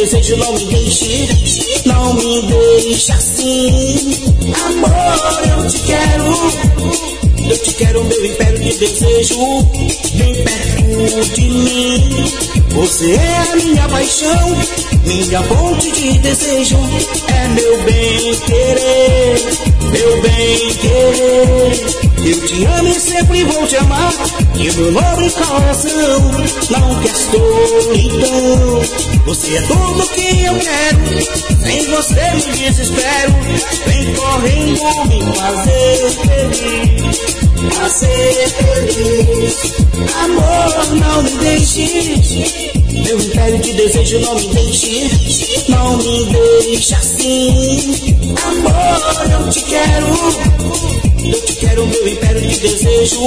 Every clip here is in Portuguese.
de desejo, não me deixe, não me deixe assim. Amor, eu te quero. Eu te quero, meu império de desejo, bem perto de mim. Você é a minha paixão, minha fonte de desejo. É meu bem querer, meu bem querer. Eu te amo e sempre vou te amar. E meu nobre coração não quer solidão. Você é tudo que eu quero. Sem você me desespero. Vem correndo me fazer feliz fazer feliz. Amor, não me deixe. Meu império de desejo não me deixe. Não me deixe assim. Amor, eu te quero. Eu te quero, meu império de desejo.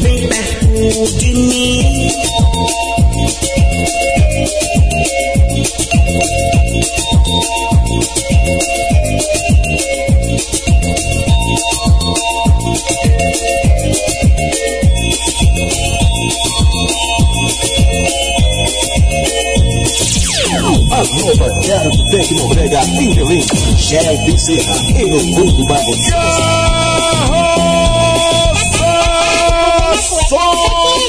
Bem perto de mim. Nova Cargo Tecnomega Interlink, Shell Serra e no Porto Barros. Carro Sobe!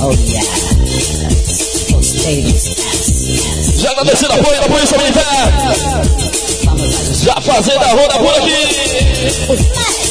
Oh yeah. Já tá na descida, apoio da Polícia Militar. Já fazendo a roda por aqui.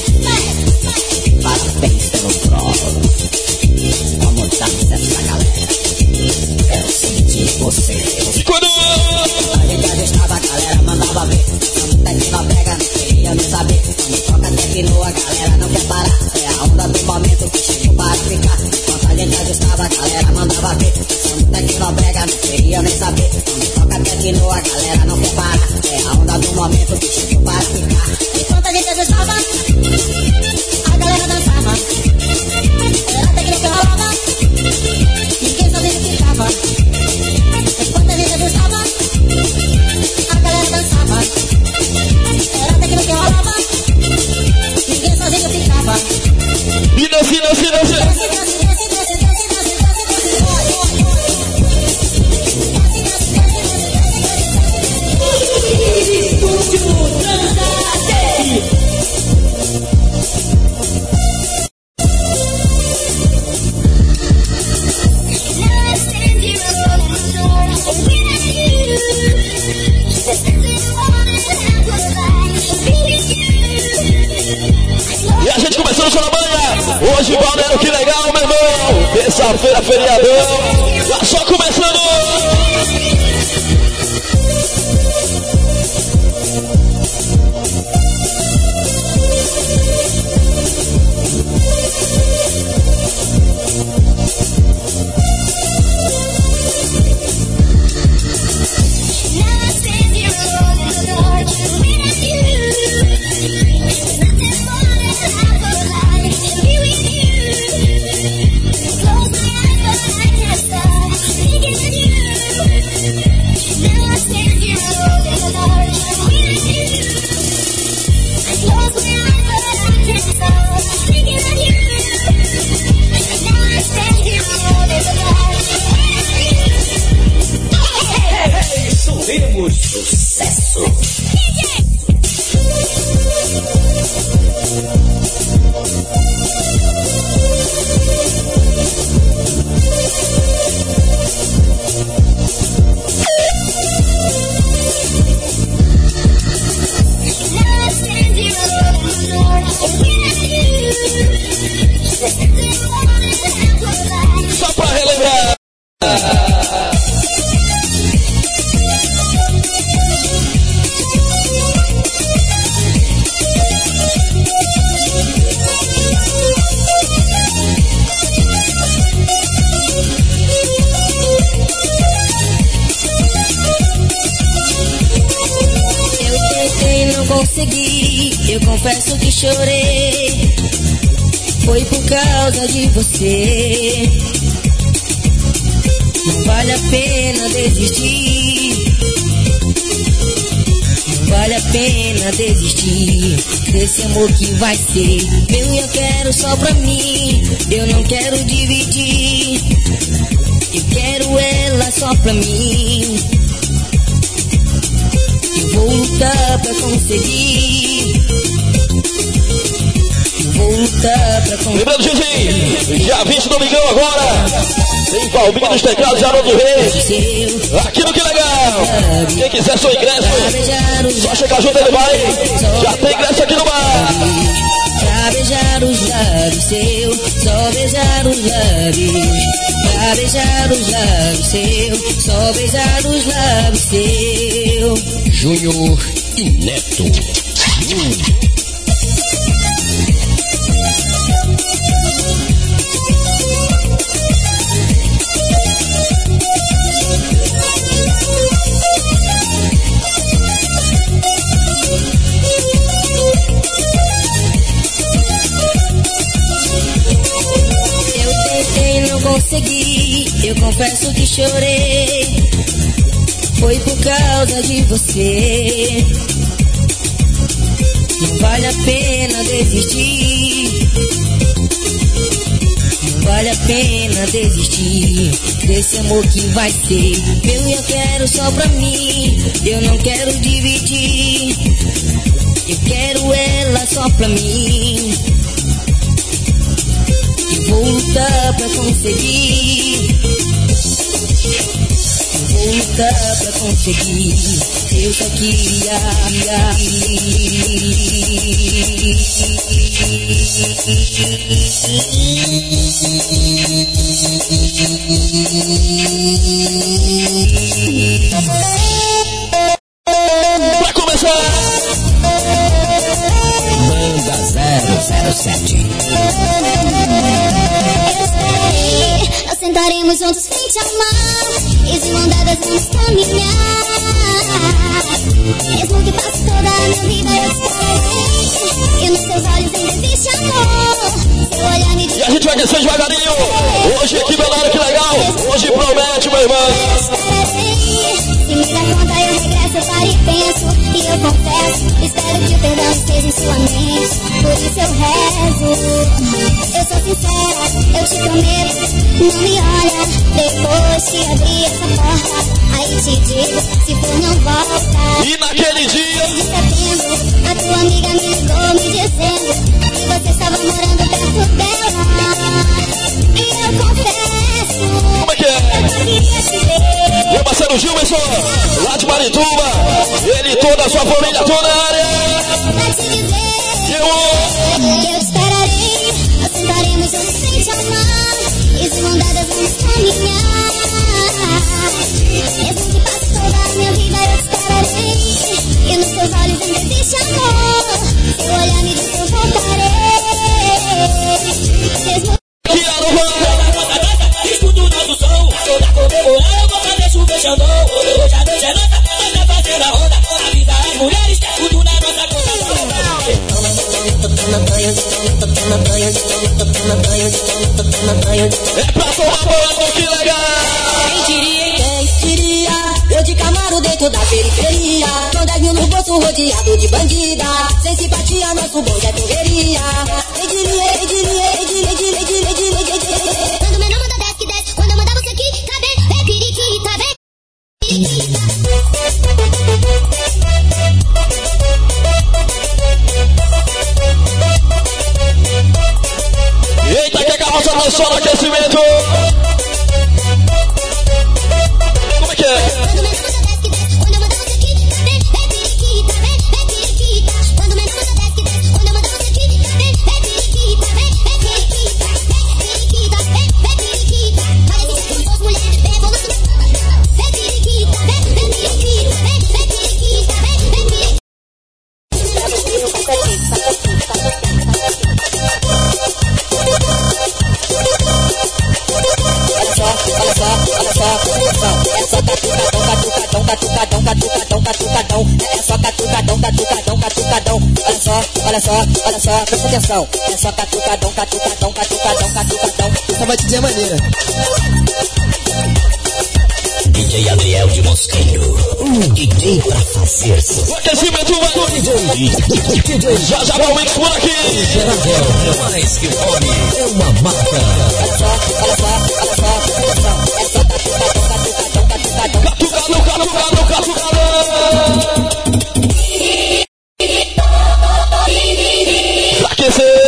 Yeah. Você. Não vale a pena desistir. Não vale a pena desistir desse amor que vai ser meu e eu quero só pra mim. Eu não quero dividir. Eu quero ela só pra mim. Eu vou lutar pra conseguir. Lembrando, Gigi, dia 20 do Domingão agora. Tem Valvinho nos teclados, Haroldo Reis. Aqui no Que Legal. Quem quiser seu ingresso, só chegar junto ele vai. Já tem ingresso aqui no bar. Pra beijar os lábios seus, só beijar os lábios. Pra beijar os lábios seus, só beijar os lábios seus. Júnior e Neto. Hum. Confesso que chorei. Foi por causa de você. Não vale a pena desistir. Não vale a pena desistir desse amor que vai ser meu e eu quero só pra mim. Eu não quero dividir. Eu quero ela só pra mim. Vou lutar pra conseguir. Vou lutar pra conseguir. Eu só queria. Vai começar! Banda 007 Sentaremos juntos frente ao mar E de mão dadas vamos caminhar Mesmo que passe toda a minha vida eu estarei E nos seus olhos ainda existe amor. Seu olhar me diz E a gente vai descer devagarinho. Hoje aqui, Belário, que legal. Hoje promete, meu irmão confesso, espero que o perdão esteja em sua mente Por isso eu rezo Eu sou sincera, eu te prometo Não me olha, depois que abrir essa porta Aí te digo, se for não volta E naquele dia de setembro, a tua amiga me ligou me dizendo que você estava morando perto dela. E eu confesso, Como é que é? eu queria te ver. Meu parceiro Gilberson, lá de Marituba Ele toda a sua família, toda a área Eu te esperarei. Nós sentaremos juntos frente ao mar. E. Mesmo que toda a minha vida, eu esperarei. E nos olhos olhar me periferia. Com 10 mil no bolso rodeado de bandida. Sem simpatia, nosso bonde é correria. Olha só, olha só, olha só. É só catucadão, catucadão, catucadão, catucadão, catucadão. É só catucadão, catucadão, catucadão. Olha só, olha só, olha só, presta atenção. É só catucadão, catucadão, catucadão, catucadão. Essa batidinha é maneira. DJ Adriel de Mosqueiro. Um DJ pra fazer sucesso. O aquecimento vai. DJ Já já vai o mix por aqui. Geravel, mais que fome, é uma marca. Olha só, olha só, olha só, aquecer.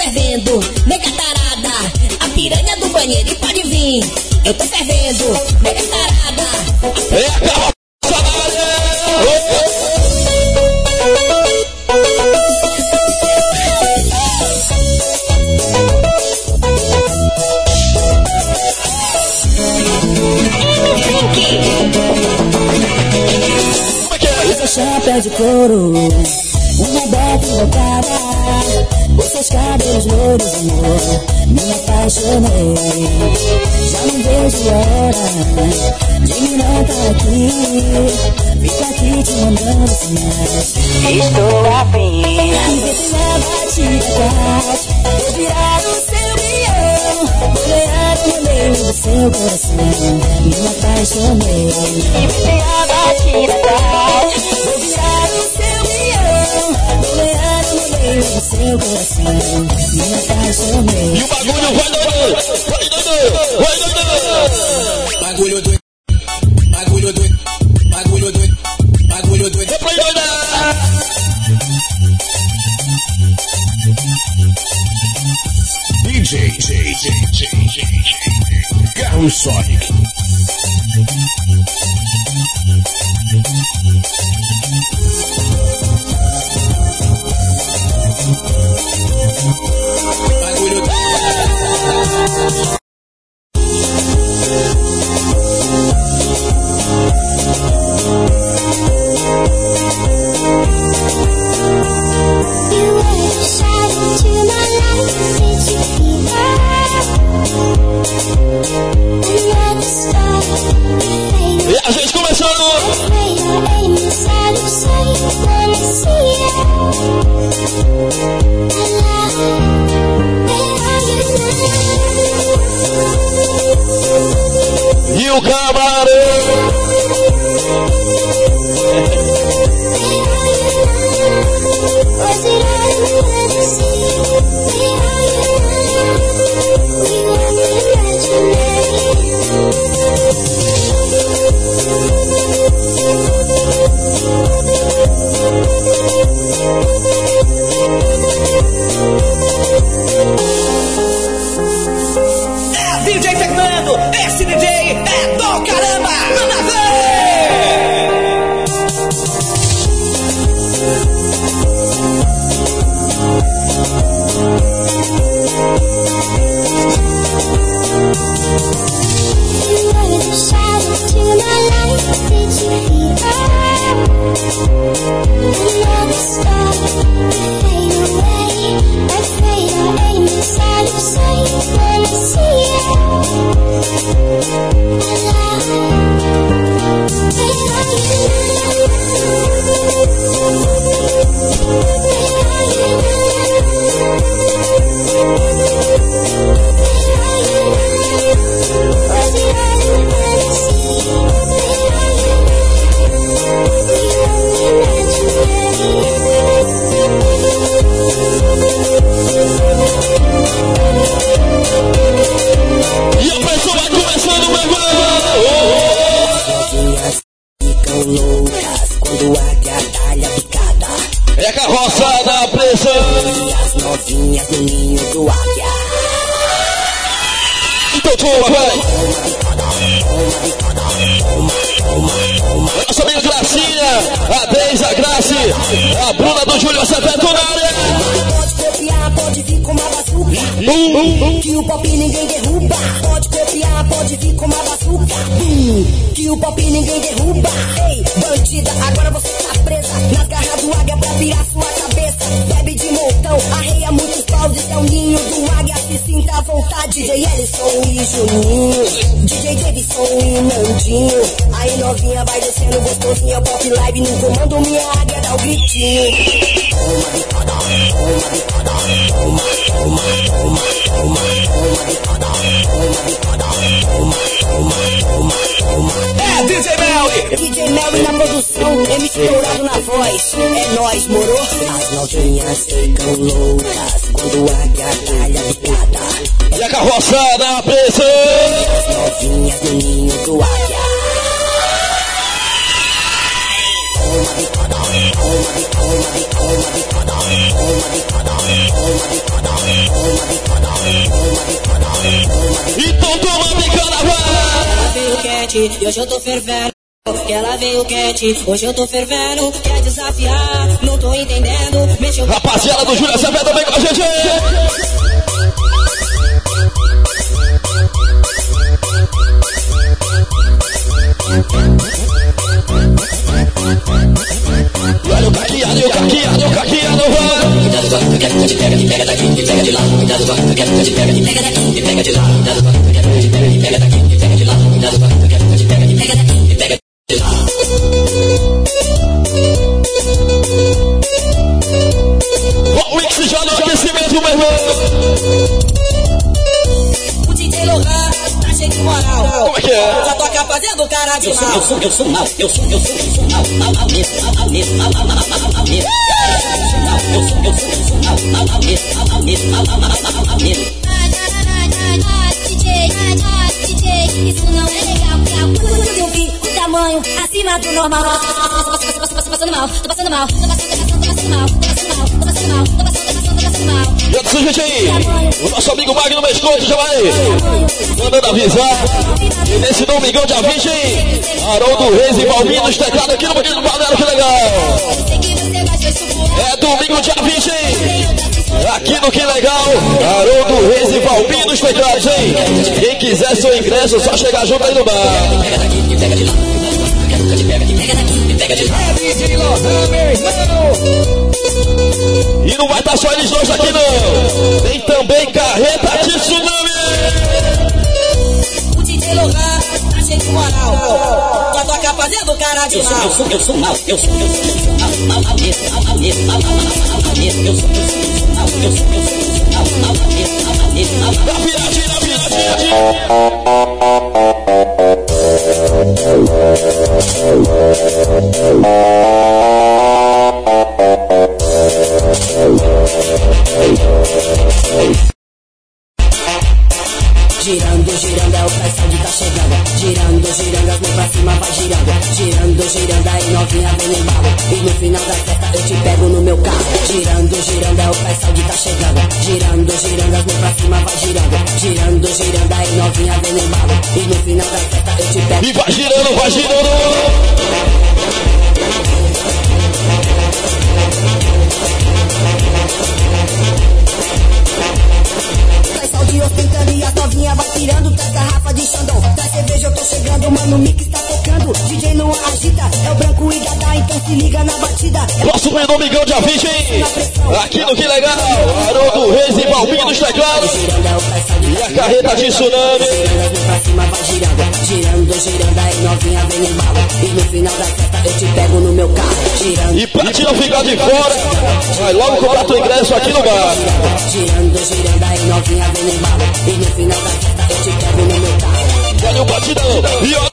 Fervendo, nega tarada. A piranha do banheiro pode vir. Eu tô fervendo, nega tarada. É a carroça da área. Como é é? Chapéu de couro, uma bota seus cabelos louros, amor, me apaixonei. Já não vejo a hora de me notar aqui, fica aqui te mandando sinais. Estou afim. Me ver na batida atrás, vou virar o seu guião, vou ganhar no meio do seu coração, me apaixonei. Me ver na batida atrás, vou virar no seu coração, me apaixonei. E o bagulho vai doido. Vai doido. Vai doido. Bagulho doido. Bagulho doido. DJ, DJ, DJ, DJ, Carlos Sonic. E a gente começando. O camarão. Hoje eu tô fervendo. Eu sou, mal, eu sou, eu sou, eu sou mal, mal, mal mesmo, mal, mal mesmo, mal, mal, mal, mal, mal, mal mesmo. Eu sou mal, eu sou, eu sou, eu sou mal, mal, mal mesmo, mal, mal mesmo, mal, mal, mal, mal, mal, mal mesmo. Isso não é legal, legal. Eu vi o tamanho acima do normal. Tô passando mal, tô passando mal, tô passando, tô passando mal, tô passando mal, tô passando mal, tô passando, tô passando, tô passando mal. E atenção, gente aí. O nosso amigo Magno Mescote já vai mandando avisar. E nesse domingão dia 20, hein? Haroldo Reis e Valmir nos teclados aqui no Banquinho do Balneário, que legal. É domingo dia 20, hein? Aqui no Que Legal, Haroldo Reis e Valmir nos teclados, hein? Quem quiser seu ingresso, só chegar junto aí no bar. E não vai estar só eles dois aqui não. Tem também Carreta de Tsunami. Lohan, tá cheio de moral. Já toca fazendo cara de Eu sou, mal. eu sou, eu sou mal, eu sou, eu sou, eu sou mal, mal, mal mesmo, mal, mal mesmo, mal, mal, mal, mal, mal mesmo. Eu sou, eu sou, eu sou mal, eu sou, eu sou, eu sou mal, mal, mal mesmo, mal, mal mesmo, mal, mal. Da viradinha, da Reis e Valmir nos teclados. E a carreta de Tsunami. E pra te não ficar de fora, vai logo comprar teu ingresso aqui no bar. Girando, girando, aí novinha vem embalo. E no final da festa eu te pego no meu carro. Olha o batidão. E olha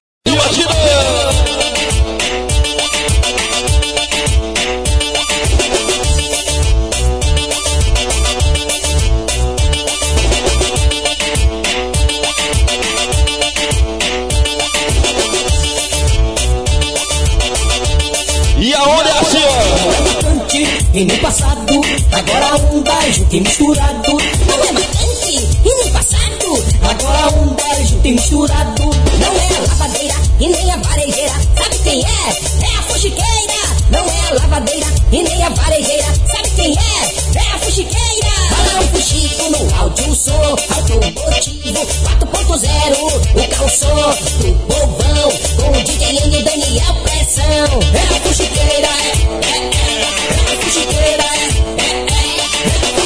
E nem passado. Agora um beijo tem misturado. Não é bacante e nem passado. Agora um beijo tem misturado. Não é a lavadeira e nem a varejeira. Sabe quem é? É a fuxiqueira. Não é a lavadeira e nem a varejeira. Sabe quem é? É a fuxiqueira. Fala um fuxico no áudio som. Automotivo 4.0. O calçou pro povão. Com o DJ Daniel Pressão. É a fuxiqueira, é, é, é, fuxiqueira, é, é, é, é é, é, é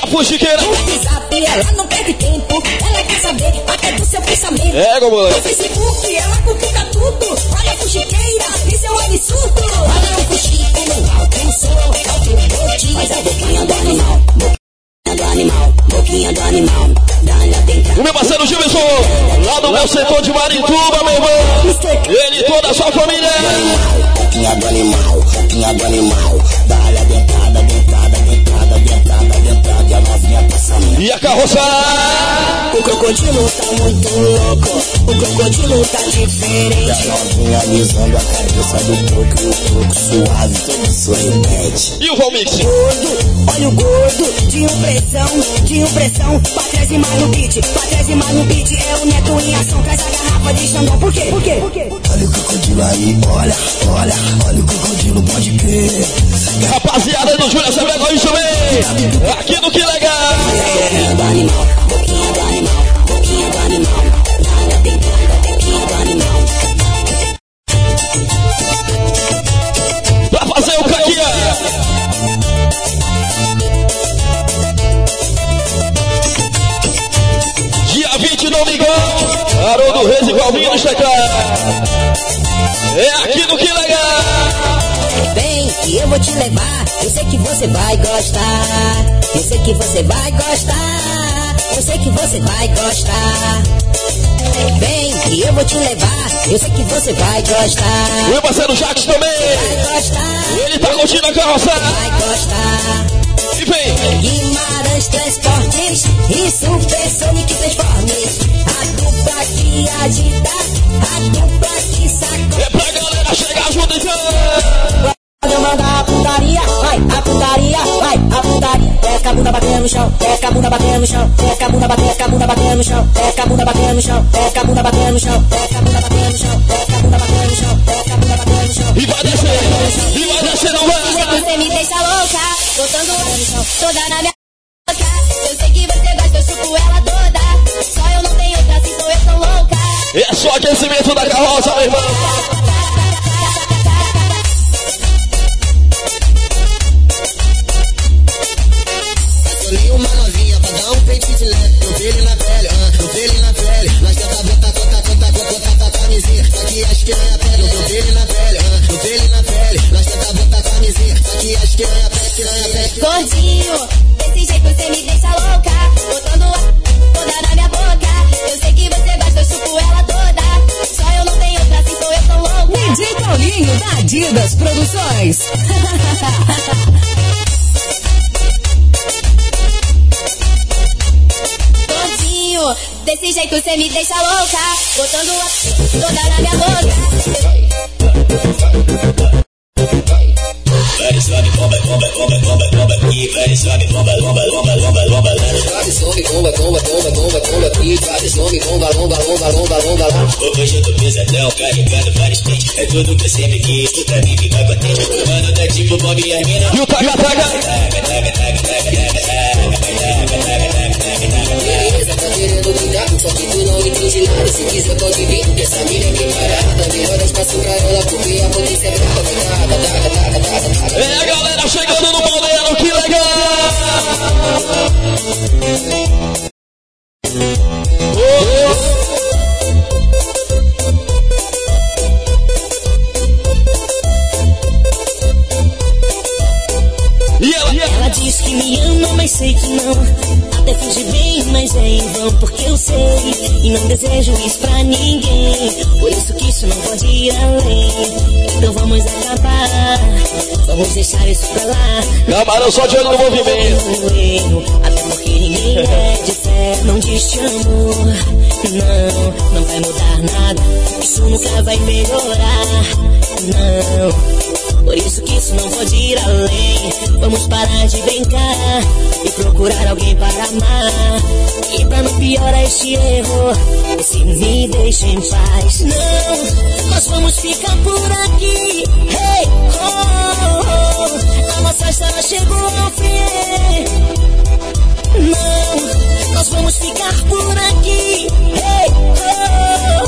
é, WhatsApp ela não perde tempo. Ela quer saber até do seu pensamento. É, No moleque. Facebook ela cutuca tudo. Olha a fuxiqueira, isso é um absurdo. Olha o fuxico no alto som. Automotivo. Mas a boquinha do animal. Boquinha do animal. Boquinha do animal. O meu parceiro Gilson, lá do meu setor de Marituba, meu irmão. Ele e toda a sua família. Roquinha do animal, roquinha do animal. Dá-lhe a dentada, dentada. E a carroça. O crocodilo tá muito louco. O crocodilo tá E a diferente. novinha alisando a cabeça do toco. E o toco suave, todo sorridente. E o Valmix. Gordo, olha o gordo, de impressão, de impressão. Pra trás e mais no beat, pra trás e mais no beat. É o neto em ação, traz a garrafa de Xandão. Por quê? Por quê? Por quê? Olha o crocodilo aí, olha, olha, olha o crocodilo, pode crer. Rapaziada do Júlia Sabeco aí também. Aqui no Que Legal. Boquinha fazer o. Haroldo Reis e Valvinho nos teclados. É aqui no Que Legal. Vem que eu vou te levar. Eu sei que você vai gostar. Eu sei que você vai gostar. Eu sei que você vai gostar. Vem que eu vou te levar. Eu sei que você vai gostar. O meu parceiro Jacques também. Vai gostar. Ele tá curtindo a carroça. Vai gostar. Vem. Guimarães Transportes e Supersonic Transformes. A dupla que agita, a dupla que sacode. É pra galera chegar junto então. Quando manda a putaria, vai, a putaria, vai, a putaria. Desce a bunda batendo no chão, desce a bunda batendo no chão, desce a bunda batendo, a bunda batendo no chão, desce a bunda batendo no chão, desce a bunda batendo no chão, desce a bunda batendo no chão, desce a bunda batendo no chão, desce a bunda batendo no chão. E vai descer. E vai descer, não vai. Você me deixa louca, botando toda na minha boca. Eu sei que você gosta, eu chupo ela toda. Só eu não tenho outra, assim sou eu tão louca. É só aquecimento da carroça, meu irmão. Acionei uma novinha pra dar um peitinho de leve. No pele na pele, ah, no pele na pele. Nós tenta botar, conta, conta, conta, conta, camisinha. Aqui acho que não é a pele. No pele na pele, ah, no pele na pele. Gordinho, desse jeito você me deixa louca. Botando a toda na minha boca. Eu sei que você gosta, eu chupo ela toda. Só eu não tenho outra, assim sou eu tão louca. DJ Paulinho da Adidas Produções. Gordinho, desse jeito você me deixa louca. Botando a toda na minha boca. Vai, sobe, bomba, bomba, bomba, bomba, bomba aqui. Vai, sobe, bomba, bomba, bomba, bomba, bomba. Sobe, sobe, bomba, bomba, bomba, bomba, bomba aqui. Vai, sobe, bomba, bomba, bomba, bomba, bomba. Hoje eu tô pesadão, carregando vários pentes. É tudo que eu sempre quis, tu pra mim fica contente. Mano, tá tipo Bob e as mina. E o taga, taga. Beleza, tá brincar, só que não entende nada. Se quiser pode vir, porque essa mina é bem parada. Melhor espaço pra ela, porque a polícia é brava. Taca, taca. É a galera chegando no Balneário, que legal! Ela, Ela diz que me ama, mas sei que não. Até finge bem, mas é em vão, porque eu sei. E não desejo isso pra ninguém. Por isso que isso não pode ir além. Então vamos acabar. Vamos deixar isso pra lá. camarão só de olho no movimento. Até porque ninguém é de fé, não diz te amo. Não, não vai mudar nada. Isso nunca vai melhorar. Não, por isso que isso não pode ir além. Vamos parar de brincar e procurar alguém para amar. E pra não piorar este erro, se me deixa em paz. Não, nós vamos ficar por aqui. Hey, oh, oh, a nossa história chegou ao fim. Não, nós vamos ficar por aqui. Hey, oh,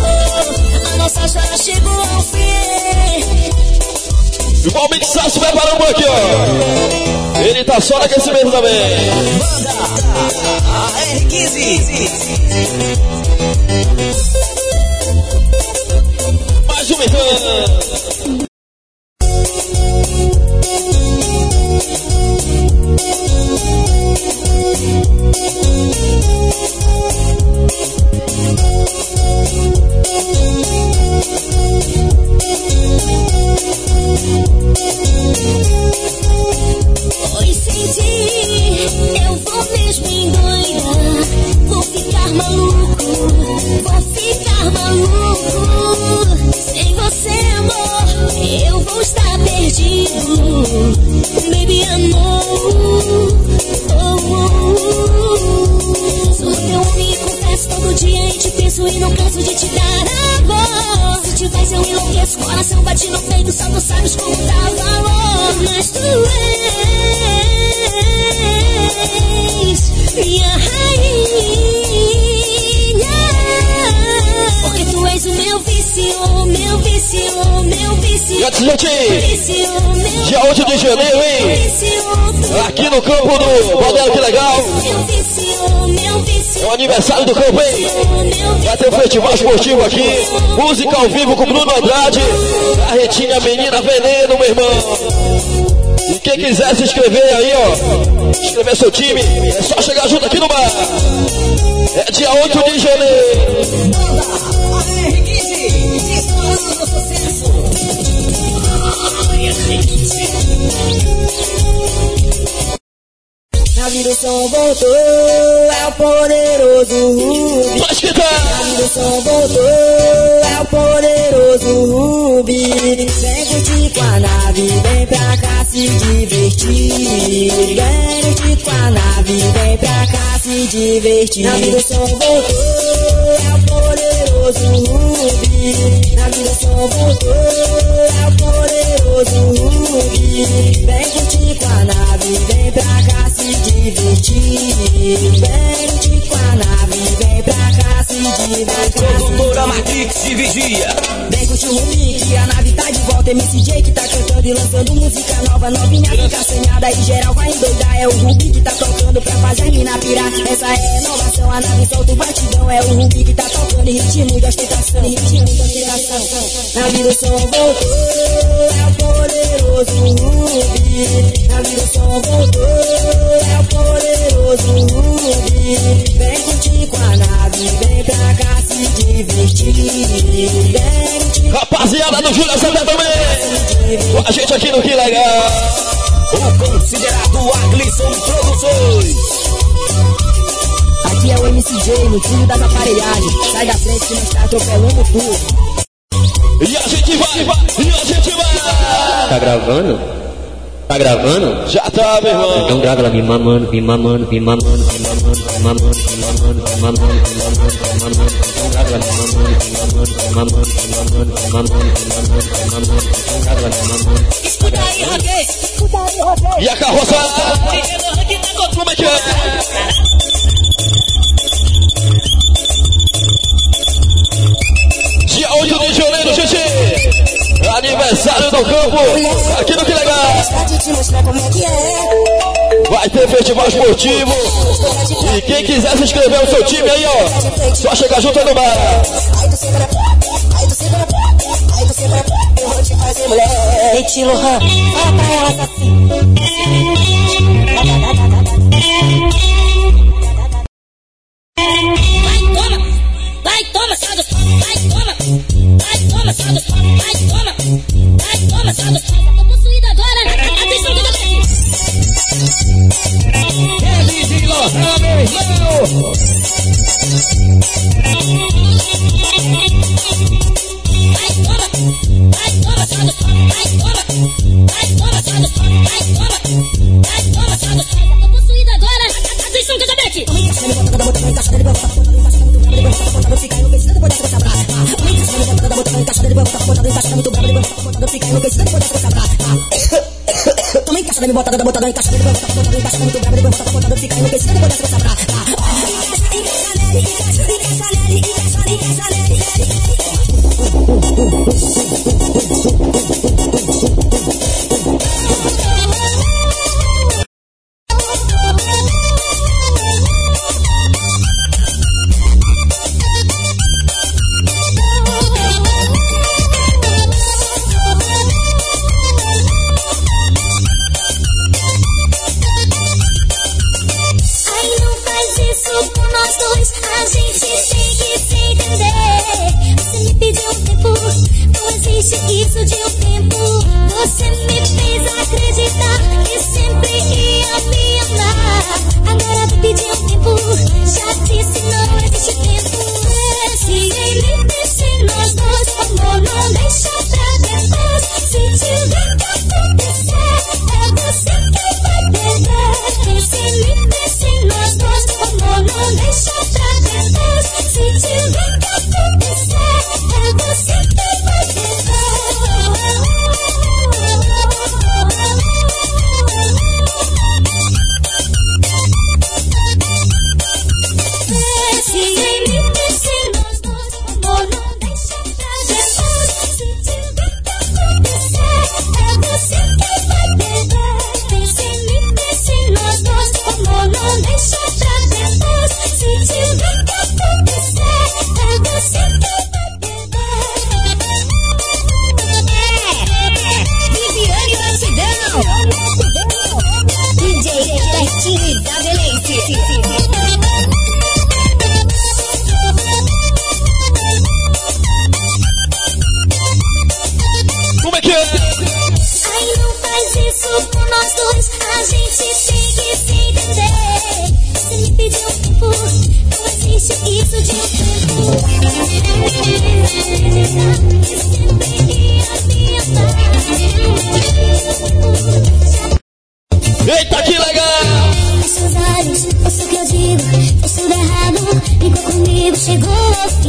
oh, a nossa história chegou ao fim. Igual o Mixar se preparando aqui, ó. Ele tá só no aquecimento também. A R15. Mais um então. No campo do Baldelo, que legal. É o aniversário do campo, hein? Vai ter um festival esportivo aqui. Música ao vivo com Bruno Andrade. Carretinha Menina Veneno, meu irmão. E quem quiser se inscrever aí, ó. Inscrever seu time. É só chegar junto aqui no bar. É dia 8 de janeiro. A R15. Estourando no sucesso. Na vida o som voltou, é o poderoso Rubi. Pode escutar. Na vida o som voltou, é o poderoso Rubi. Vem curtir com a nave, vem pra cá se divertir. Vem curtir com a nave, vem pra cá se divertir. Na vida o som voltou, é o poderoso Rubi. Na vida o som voltou, é o poderoso Rubi. Vem curtir com a nave, vem pra cá se divertir. Vem com a nave, vem pra cá se divertir. Produtora Matrix de Vigia. Vem curtir o Rubi, que a nave tá de volta. MCJ que tá cantando e lançando música nova. Novinha fica assanhada e geral vai endoidar. É o Rubi que tá tocando pra fazer mina pirar. Essa é a inovação, a nave solta o batidão. É o Rubi que tá tocando em ritmo de ostentação. Ritmo de ostentação. Na vida o som voltou, é o poderoso Rubi. Na vida o som voltou, é o poderoso Rubi. Vem curtir com a nave, vem pra cá se divertir. Vem Rapaziada do Júlio Santa também. Com a gente aqui no Que Legal. O considerado Aglisson Produções. Aqui é o MCJ, no filho das aparelhagens. Sai da frente que nós tá atropelando tudo. E a gente vai, vai, e a gente vai. Tá gravando? Tá gravando? Já tá, meu irmão. Então grava lá, me mamando, me mamando, me mamando, me mamando, me mamando, me mamando, me mamando, me mamando, me mamando. Então grava lá, me mamando, me mamando, me mamando, me mamando, me mamando, me mamando, me mamando. Então grava lá, me mamando. Escuta aí, Roguei. Escuta aí, Roguei. E a carroça? Como é que é? Dia 8 de janeiro, gente. Aniversário do campo. Aqui no Que Legal. Vai ter festival esportivo. E quem quiser se inscrever no seu time aí, ó. Só chegar junto no bar. Eu vou te fazer mulher. Fala pra elas assim. amassado, vai toma, vai toma, sado. Tô possuído agora, atenção que eu Kelly de Lohan, meu irmão. Toma, vai toma, sado. encaixada, me botadão, botadão, encaixada, me botadão, botadão, encaixada, muito brava, me botadão, botadão, fica enlouquecida, depois dessa vai sabrar. Encaixa nele, encaixa, encaixa nele, encaixa, encaixa nele, encaixa nele.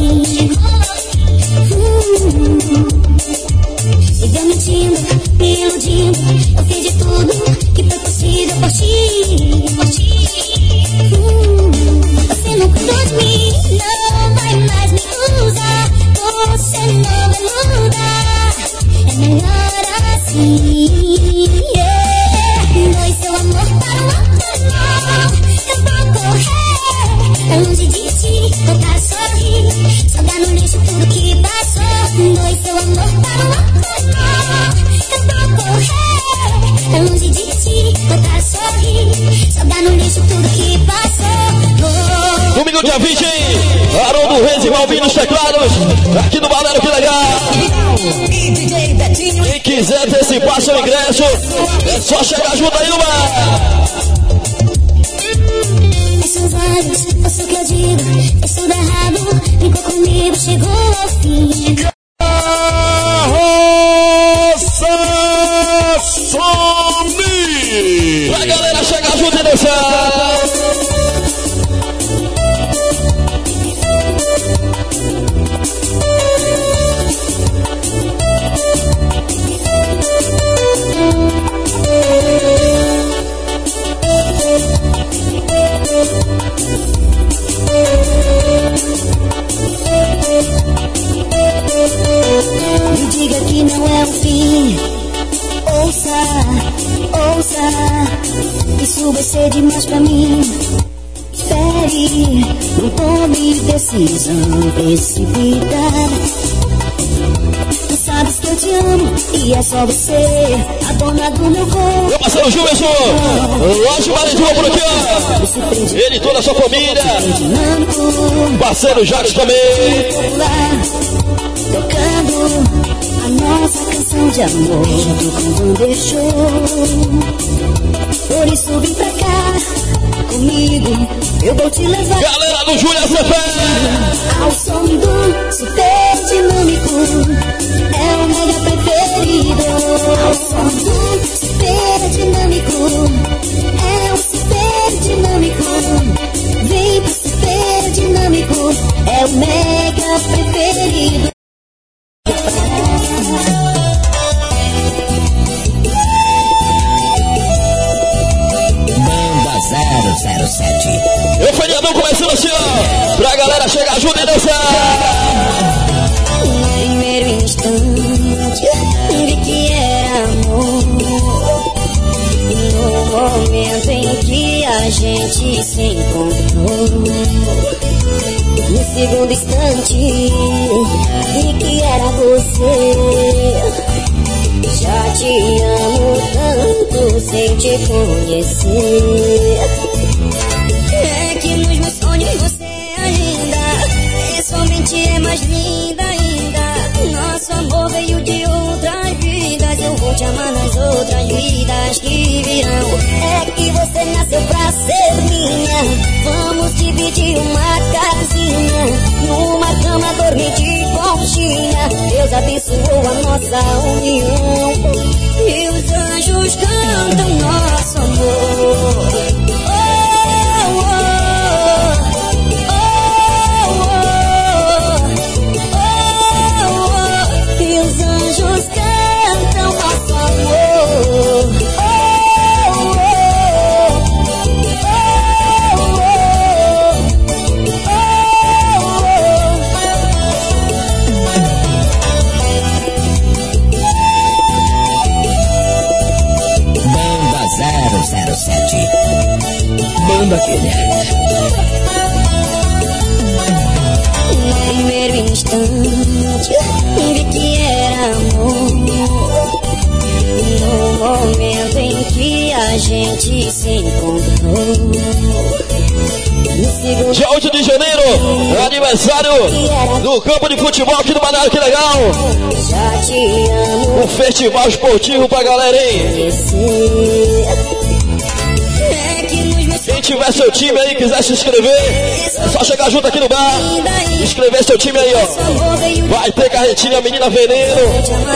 You're gonna change Santos, aqui do Balero, que legal. Quem quiser antecipar seu ingresso, é só chegar junto aí no bar. Seus olhos, eu sou que eu digo, estou errado, comigo, chegou ao fim. Lisboa por aqui, Ele e toda a sua família. Parceiro Jacques também. Tocando a nossa canção de amor que quando deixou. Por isso vim pra cá comigo. Eu vou te levar. Galera do Júlia Cepé! Ao som do super dinâmico. É o meu preferido. Ao som do é o mega preferido. Banda 007. E o feriadão começando assim. Pra galera chegar junto e dançar. No primeiro instante, vi que era amor. No momento em que a gente se encontrou. Segundo instante, vi que era você. Já te amo tanto sem te conhecer. É que nos meus sonhos você ainda pessoalmente é mais linda ainda. Nosso amor veio de outras vidas. Eu vou te amar nas outras vidas que virão. É que você nasceu pra ser minha. Vamos dividir uma casinha. Numa cama dormir de conchinha. Deus abençoou a nossa união. E os anjos cantam nosso amor. Banda Kenner. No primeiro instante, vi que era amor. No momento em que a gente se encontrou. No segundo Dia 8 de janeiro, é aniversário do campo de futebol aqui do Manaus, que legal. Um festival esportivo pra galera, hein? Tiver seu time aí, quiser se inscrever, é só chegar junto aqui no bar. Inscrever seu time aí, ó. Vai ter carretinha, menina veneno.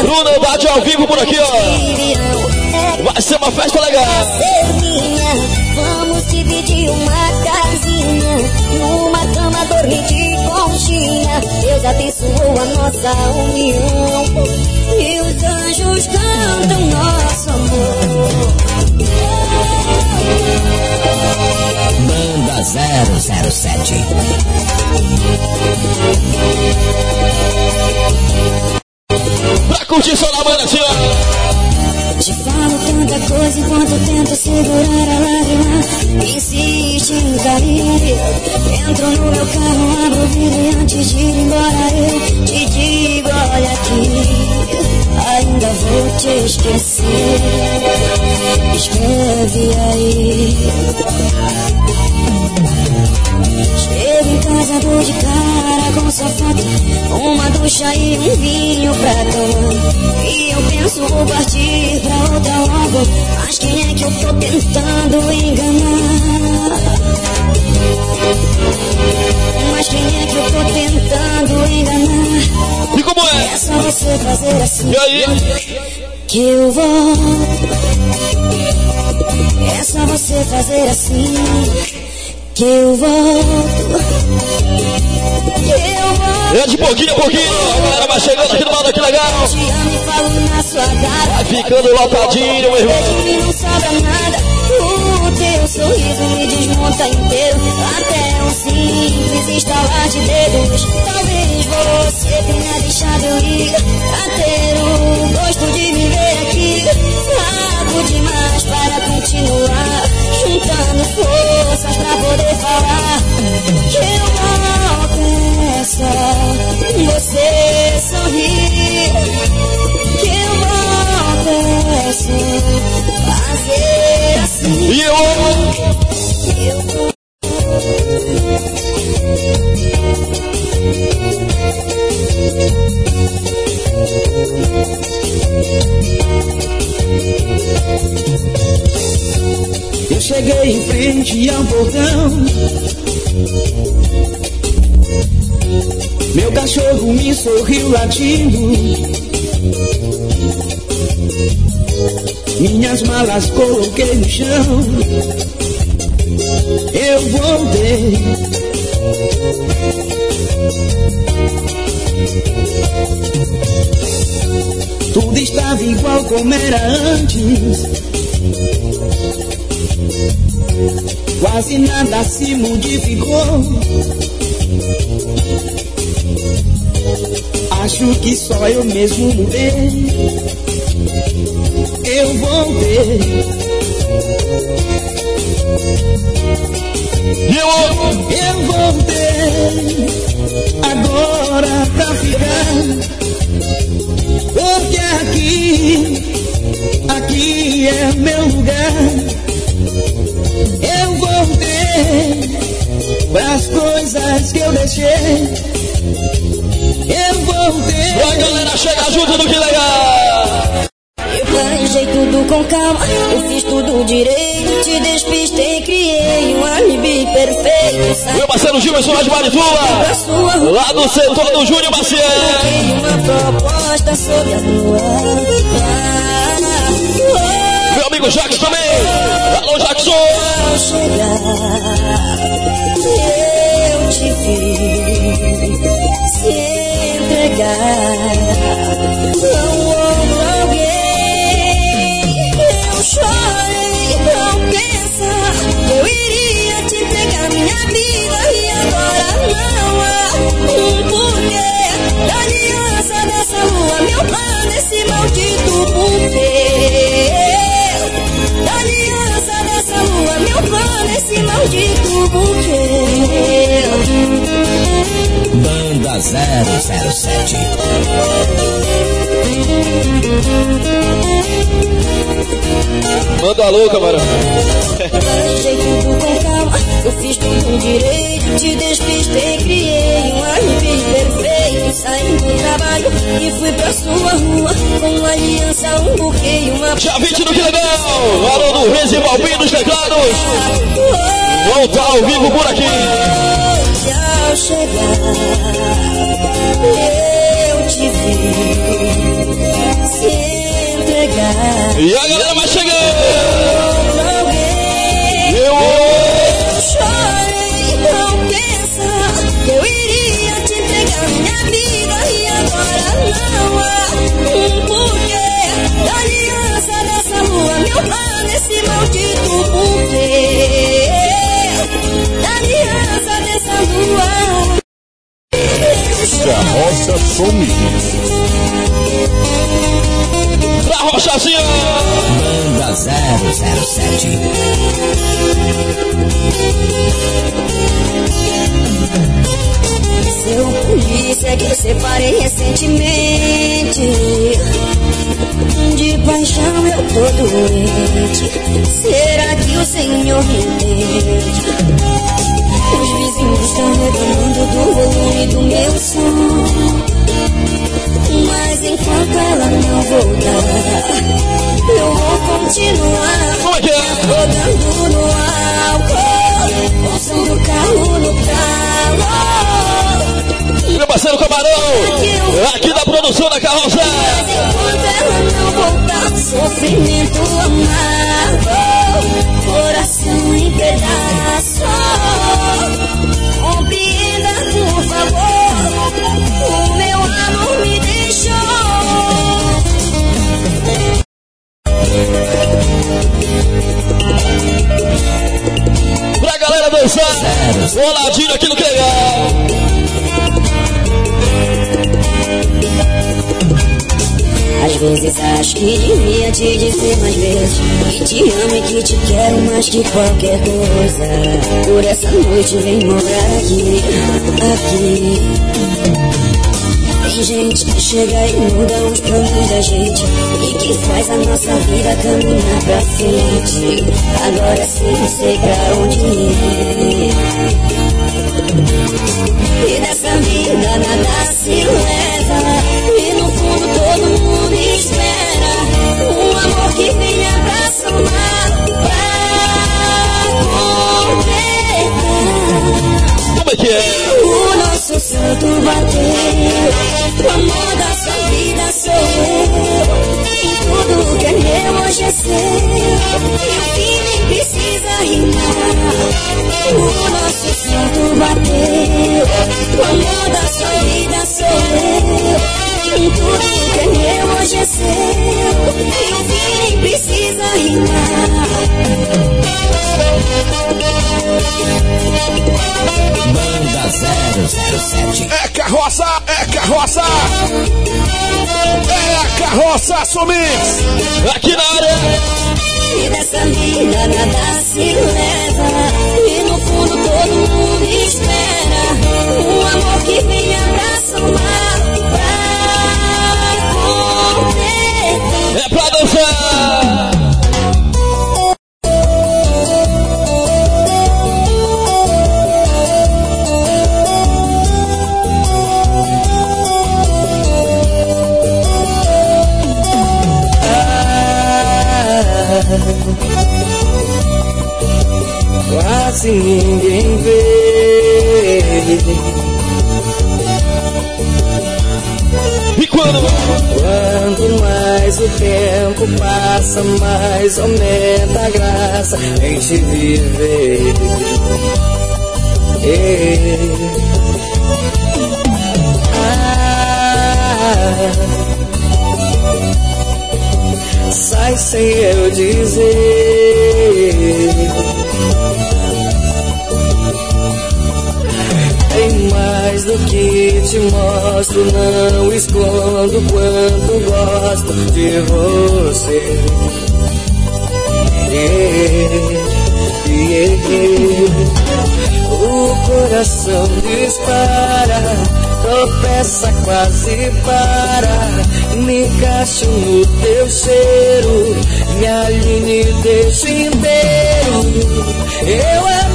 Bruno Andrade ao vivo por aqui, ó. Vai ser uma festa legal. Vamos dividir uma casinha. Numa cama dormir de conchinha. Deus abençoou a nossa união. E os anjos cantam nosso amor. 007. Pra curtir só na banda ó. Te falo tanta coisa enquanto tento segurar a lágrima. Insiste em cair. Entro no meu carro, abro o vidro e antes de ir embora eu te digo: olha aqui. Ainda vou te esquecer. Escreve aí. Dou de cara com sua foto Uma ducha e um vinho pra tomar E eu penso vou partir pra outra logo Mas quem é que eu tô tentando enganar? Mas quem é que eu tô tentando enganar? E como é? É só você fazer assim E aí? que eu volto. É só você fazer assim que eu volto. É de pouquinho a pouquinho. A galera vai chegando aqui no lado, que legal. Vai ficando lotadinho, meu irmão. Que não sobra nada. O teu sorriso me desmonta inteiro. Até um simples estalar de dedos. Talvez você tenha deixado eu ir. Ter o gosto de me ver aqui. Fraco demais para continuar. Juntando forças pra poder falar. Que só você sorrir. Que eu é só fazer assim. E Eu cheguei em frente ao portão. Meu cachorro me sorriu latindo. Minhas malas coloquei no chão. Eu voltei. Tudo estava igual como era antes. Quase nada se modificou. Acho que só eu mesmo mudei. Eu voltei. Eu, Eu voltei agora pra ficar. Junto no que legal. Eu planejei tudo com calma, eu fiz tudo direito, te despistei, criei um alibi perfeito. Meu parceiro Gilson lá de rua, Lá do setor do Júnior Maciel. uma proposta sobre a. Ah, Meu amigo Jackson também. Alô, Jackson. ao chegar, eu te vi se entregar. Maldito buquê. Da aliança dessa lua, meu plano, esse maldito buquê. Banda 007. Manda alô, camarão. Planejei tudo com calma, eu fiz tudo direito, te despistei, criei um alibi perfeito. Saí do trabalho e fui pra sua rua, com uma aliança, um buquê e uma 20 do que legal. Alô do e Balbino dos teclados. Volta ao vivo por aqui. Hoje ao chegar, eu te vi entregar. E a galera vai chegando. Eu. Chorei ao pensar que eu iria te minha e agora não há um porquê da aliança dessa lua, meu plano, esse maldito da aliança dessa. Aqui da produção da carroça. Sofrimento amargo, coração em pedaços. Compreenda, por favor, o meu amor me deixou. Pra galera dançar. Boladinho aqui no que vezes acho que devia te dizer mais vezes. Que te amo e que te quero mais que qualquer coisa. Por essa noite vem morar aqui, aqui. Tem gente que chega e muda os planos da gente. E que faz a nossa vida caminhar pra frente. Agora sim sei pra onde ir. E nessa vida nada se leva santo bateu, o amor da sua vida sou eu. E tudo que é meu hoje é seu, e o fim nem precisa rimar. O nosso santo bateu, o amor da sua vida sou eu tenho tudo que é meu hoje é seu. Meu filho nem precisa ligar. Manda 007. É carroça, é carroça. É a carroça sumis Aqui na área. E dessa vida nada se leva. E no fundo todo mundo espera um amor que venha pra somar. Pra dançar. Quase ninguém vê. Mais o tempo passa, mais aumenta a graça em te viver. Ah, sai sem eu dizer. Do que te mostro, não escondo quanto gosto de você. O coração dispara, tropeça quase para. Me encaixo no teu cheiro, me alinho e deixo inteiro. Eu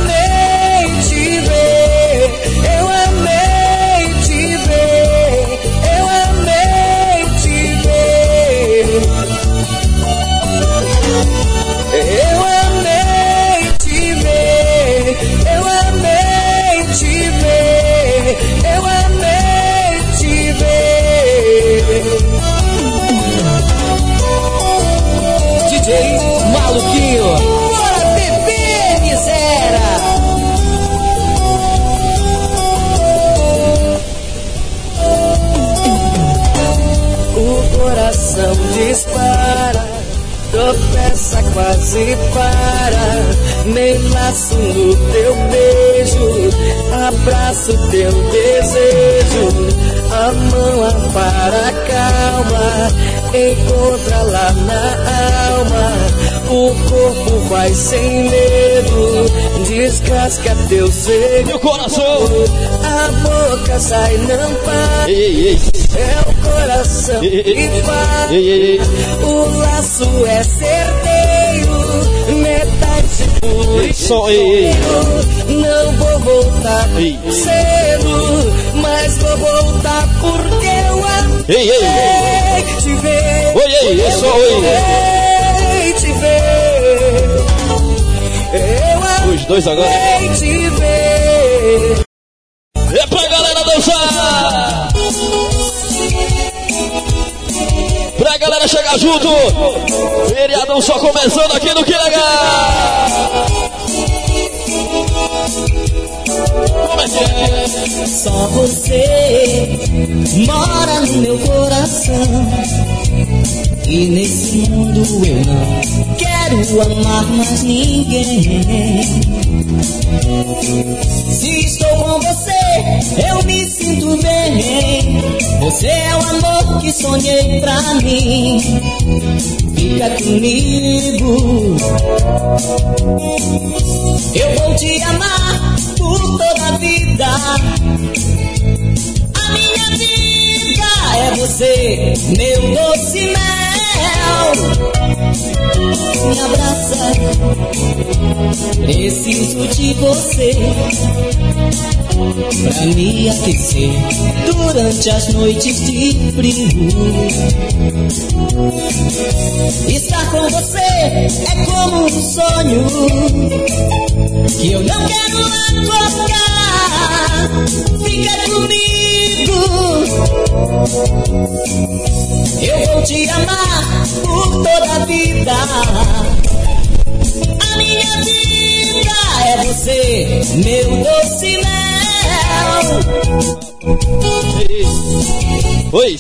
Maluquinho, bora beber! O coração dispara, tropeça quase para. Me laço no teu beijo, abraço teu desejo. A mão ampara a calma, encontra lá na alma. O corpo vai sem medo, descasca teu segredo. Meu coração. A boca sai, não para. Ei, ei, ei. É o coração Ei, ei, ei. que faz. Ei, ei, ei. O laço é certeiro, metade por Ei, só, ei, ei. Não vou voltar Ei. cedo, mas vou voltar porque eu amei Ei, ei, ei. te ver. Oi, ei, é só oi. Ver. Os dois agora. te ver. É pra galera dançar! Pra galera chegar junto! Feriadão só começando aqui no Que Legal! Só você mora no meu coração. E nesse mundo eu não quero amar mais ninguém. Se estou com você, eu me sinto bem. Você é o amor que sonhei pra mim. Fica comigo. Eu vou te amar A minha vida é você, meu doce mel. Me abraça, preciso de você pra me aquecer durante as noites de frio. Estar com você é como um sonho que eu não quero acordar. Fica comigo. Eu vou te amar por toda a vida. A minha vida é você, meu doce mel. Oi!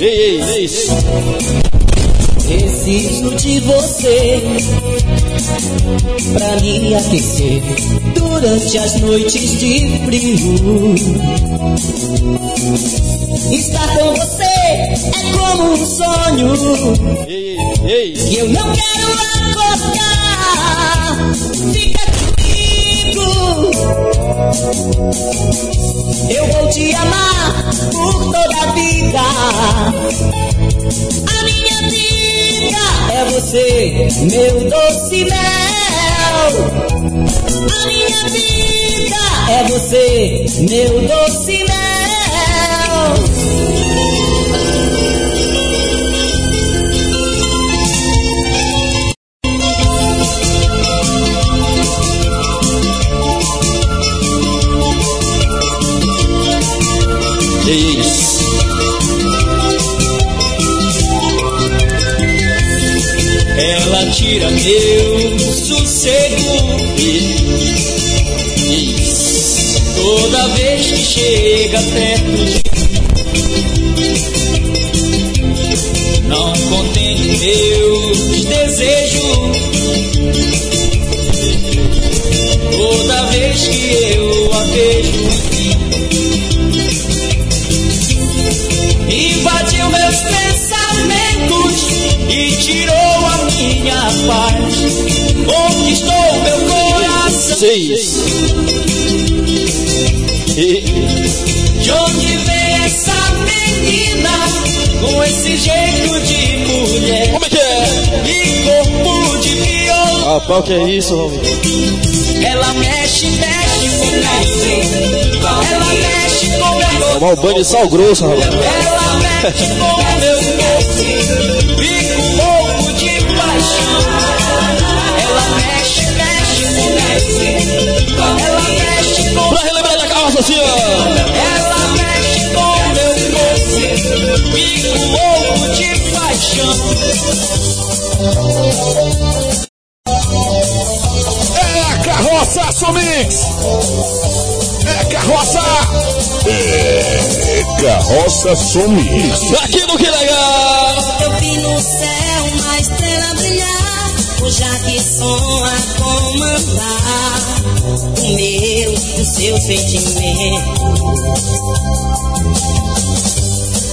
Ei, ei, isso. Preciso de você pra me aquecer durante as noites de frio. Estar com você é como um sonho Ei, ei, ei. que eu não quero acordar. Fica comigo. Eu vou te amar por toda a vida. A minha vida é você, meu doce mel. A minha vida é você, meu doce mel. Ela tira meu sossego. Isso. Toda vez que chega perto de não contém meus desejos. Toda vez que eu minha paz. Conquistou meu coração. Seis. Ei, De onde vem essa menina com esse jeito de mulher como é que é? e corpo de violão? Rapaz, o que é isso, homem? Ela mexe, mexe com mexe. Ela mexe com meu Tomar o banho de sal grosso, rapaz. Ela mexe com meu corpo, carroça Sumix! Aqui no Que Legal. Eu vi no céu uma estrela brilhar, o Jackson a comandar o meu e o seu sentimento.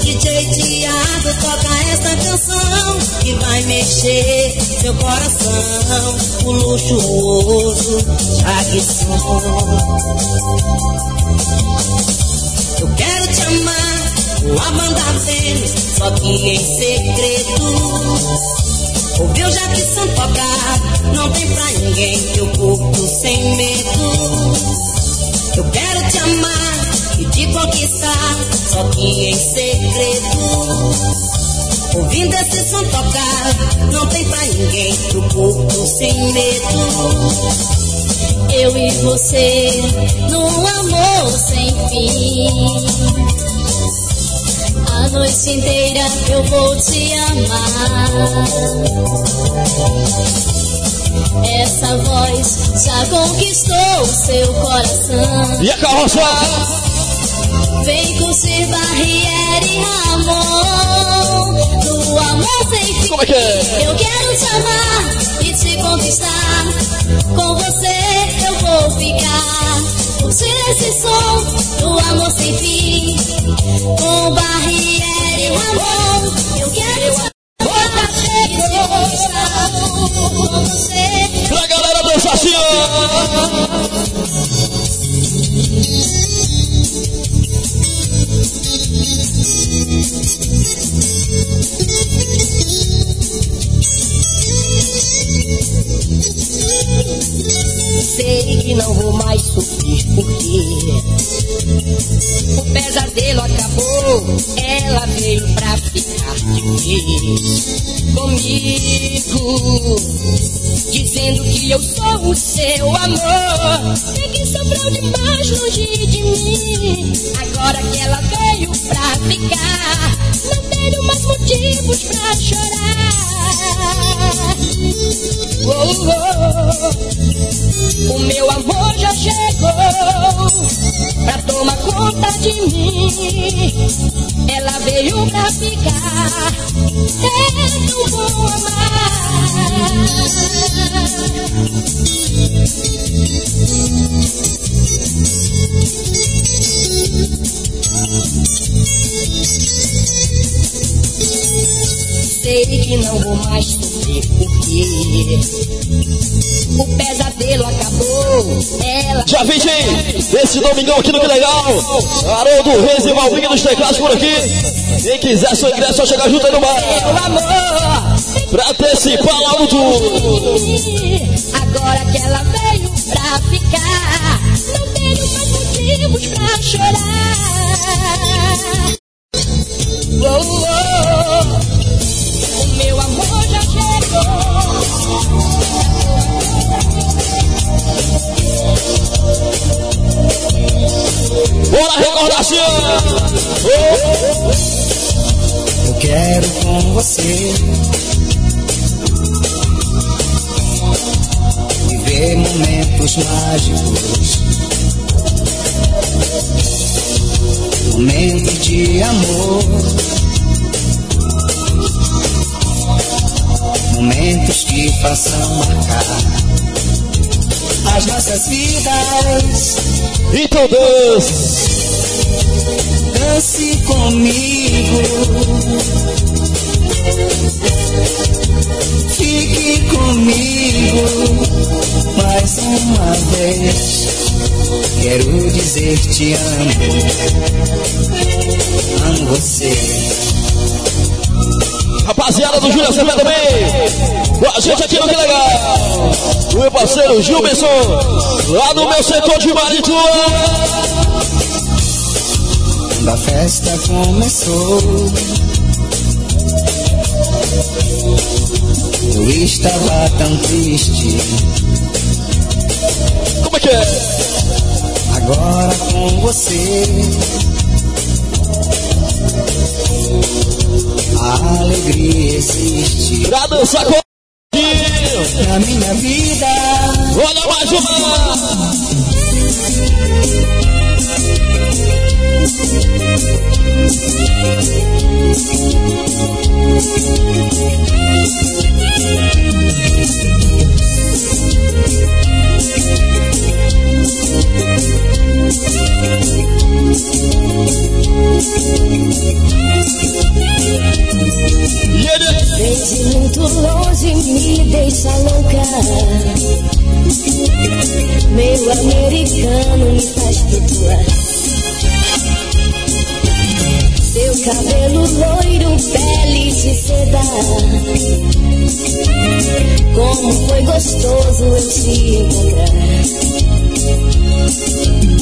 DJ Tiago toca esta canção que vai mexer seu coração, o luxuoso Jackson. A banda Vênus, só que em segredo. Ouviu Jackson tocar, não tem pra ninguém que eu curto sem medo. Eu quero te amar e te conquistar, só que em segredo. Ouvindo esse som tocar, não tem pra ninguém que eu curto sem medo. Eu e você, num amor sem fim. Noite inteira eu vou te amar. Essa voz já conquistou seu coração. E a carroça? Vem curtir Barriere e Ramon. No amor sem fim. Como é que é? Eu quero te amar e te conquistar. Com você eu vou ficar. Curtir esse som do amor sem fim. Com Barriere e Ramon. Eu Pra galera dançar assim. Sei que não vou mais sofrer porque o pesadelo acabou. Ela veio pra ficar de vez comigo, dizendo que eu sou o seu amor. Sei que sofreu demais longe de mim. Agora que ela veio pra ficar, não tenho mais motivos pra chorar. Oh, oh. O meu amor já chegou pra tomar conta de mim. Ela veio pra ficar. Tão bom amar. Sei que não vou mais sofrer porque o pesadelo acabou. Ela Dia 20, esse domingão aqui no Que Legal. Haroldo Reis e Valvinho dos teclados por aqui. Quem quiser seu ingresso, é só chegar junto aí no bar. meu amor. Pra antecipar lá no tour. Agora que ela veio pra ficar, não tenho mais motivos pra chorar. Oh, oh, oh. Meu amor já Bora recordação. Eu quero com você. Viver momentos mágicos, momentos de amor, momentos que façam marcar as nossas vidas. Então dança. Dance comigo. Fique comigo mais uma vez. Quero dizer te amo. Amo você. Rapaziada do Júlia Sempre também. Com a gente aqui no Que Legal. O meu parceiro Gilberson. Lá no meu setor de Marituba. Quando a festa começou, eu estava tão triste. Como é que é? Agora com você, a alegria existe Pra dançar com na minha vida. Olha mais uma. Ele Desde muito longe me deixa louca. Meu americano me faz flutuar. Seu cabelo loiro, pele de seda. Como foi gostoso eu te encontrar.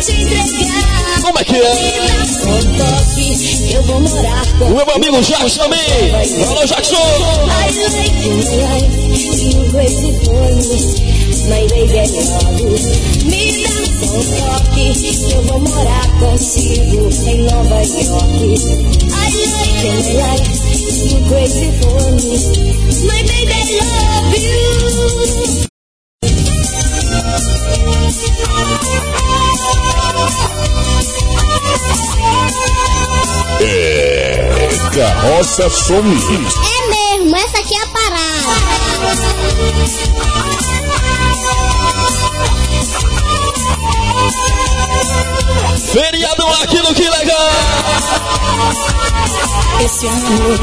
te entregar. Como é que é? toque, eu vou morar com O meu amigo Jackson também. Alô, Jackson. Like you, my for me. My baby, dá um toque, eu vou morar contigo em Nova York. You crazy for me. My baby, I love you. É. Carroça Som Mix. É mesmo, essa aqui é a parada. Feriadão aqui no Que Legal. Esse amor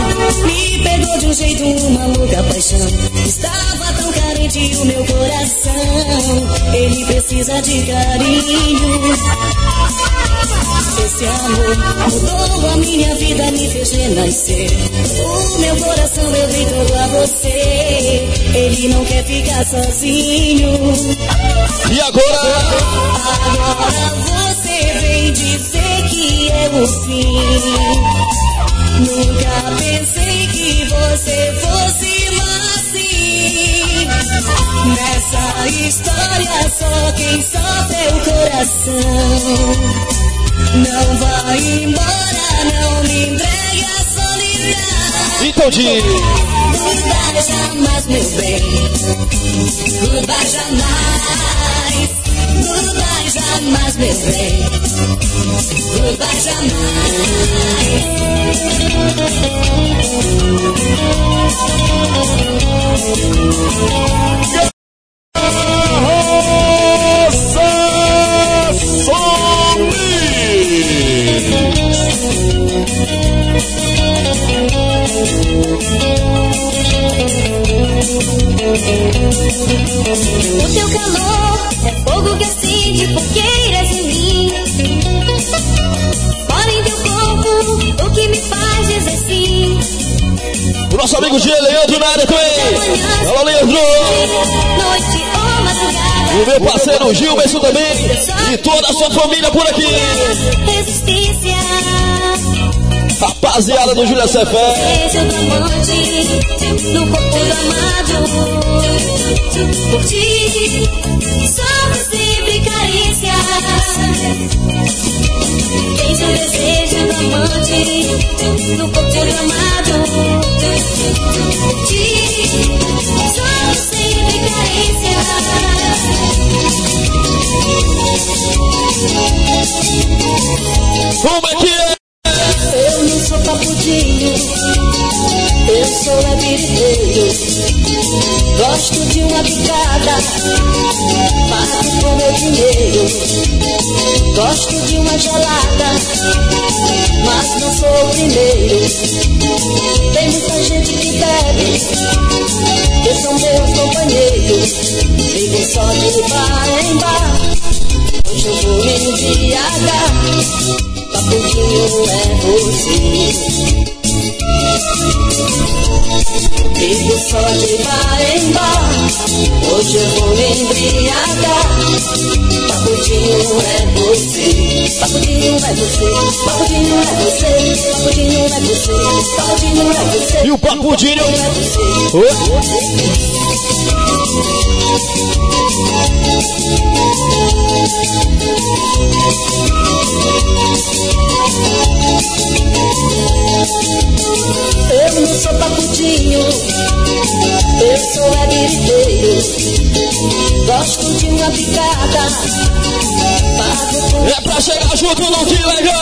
me pegou de um jeito, uma louca paixão. Estava tão carente o meu coração. Ele precisa de carinho. Esse amor mudou a minha vida, me fez renascer. O meu coração eu dei todo a você. Ele não quer ficar sozinho. E agora? Agora você vem dizer que é o fim. Nunca pensei que você fosse assim. Nessa história só quem sofre é o coração. Não vai embora, não me entregue a solidão. Então diz. Goodbye jamais, meu bem. Goodbye jamais. Goodbye jamais, meu bem. Goodbye jamais. O teu calor é fogo que acende fogueiras em mim. Fora em teu corpo, o que me faz dizer sim. O nosso amigo G. Leandro na área também. Alô, Leandro. Noite ou madrugada. O meu parceiro Gilberto também. E toda a sua família por aqui. Resistência. Rapaziada do Júlia Cefé. No corpo do amado. Por ti, somos sempre carícia. Beijo o desejo do amante no corpo do amado. Por ti, somos sempre carícia. Como é que é? Eu não sou papudinho, eu sou é biriteiro. Gosto de uma bicada, pago com meu dinheiro. Gosto de uma gelada, mas não sou o primeiro. Tem muita gente que bebe, que são meus companheiros. Vivo só de bar em bar, hoje eu vou me embriagar. Papudinho é você. Vivo só de bar em bar. Hoje eu vou me embriagar. Papudinho é você. Papudinho é você. Papudinho é você. Papudinho é você. Papudinho é você. E o Papudinho? É você. Eu não sou papudinho, eu sou é biriteiro. Gosto de uma picada, pago É pra chegar junto no que legal!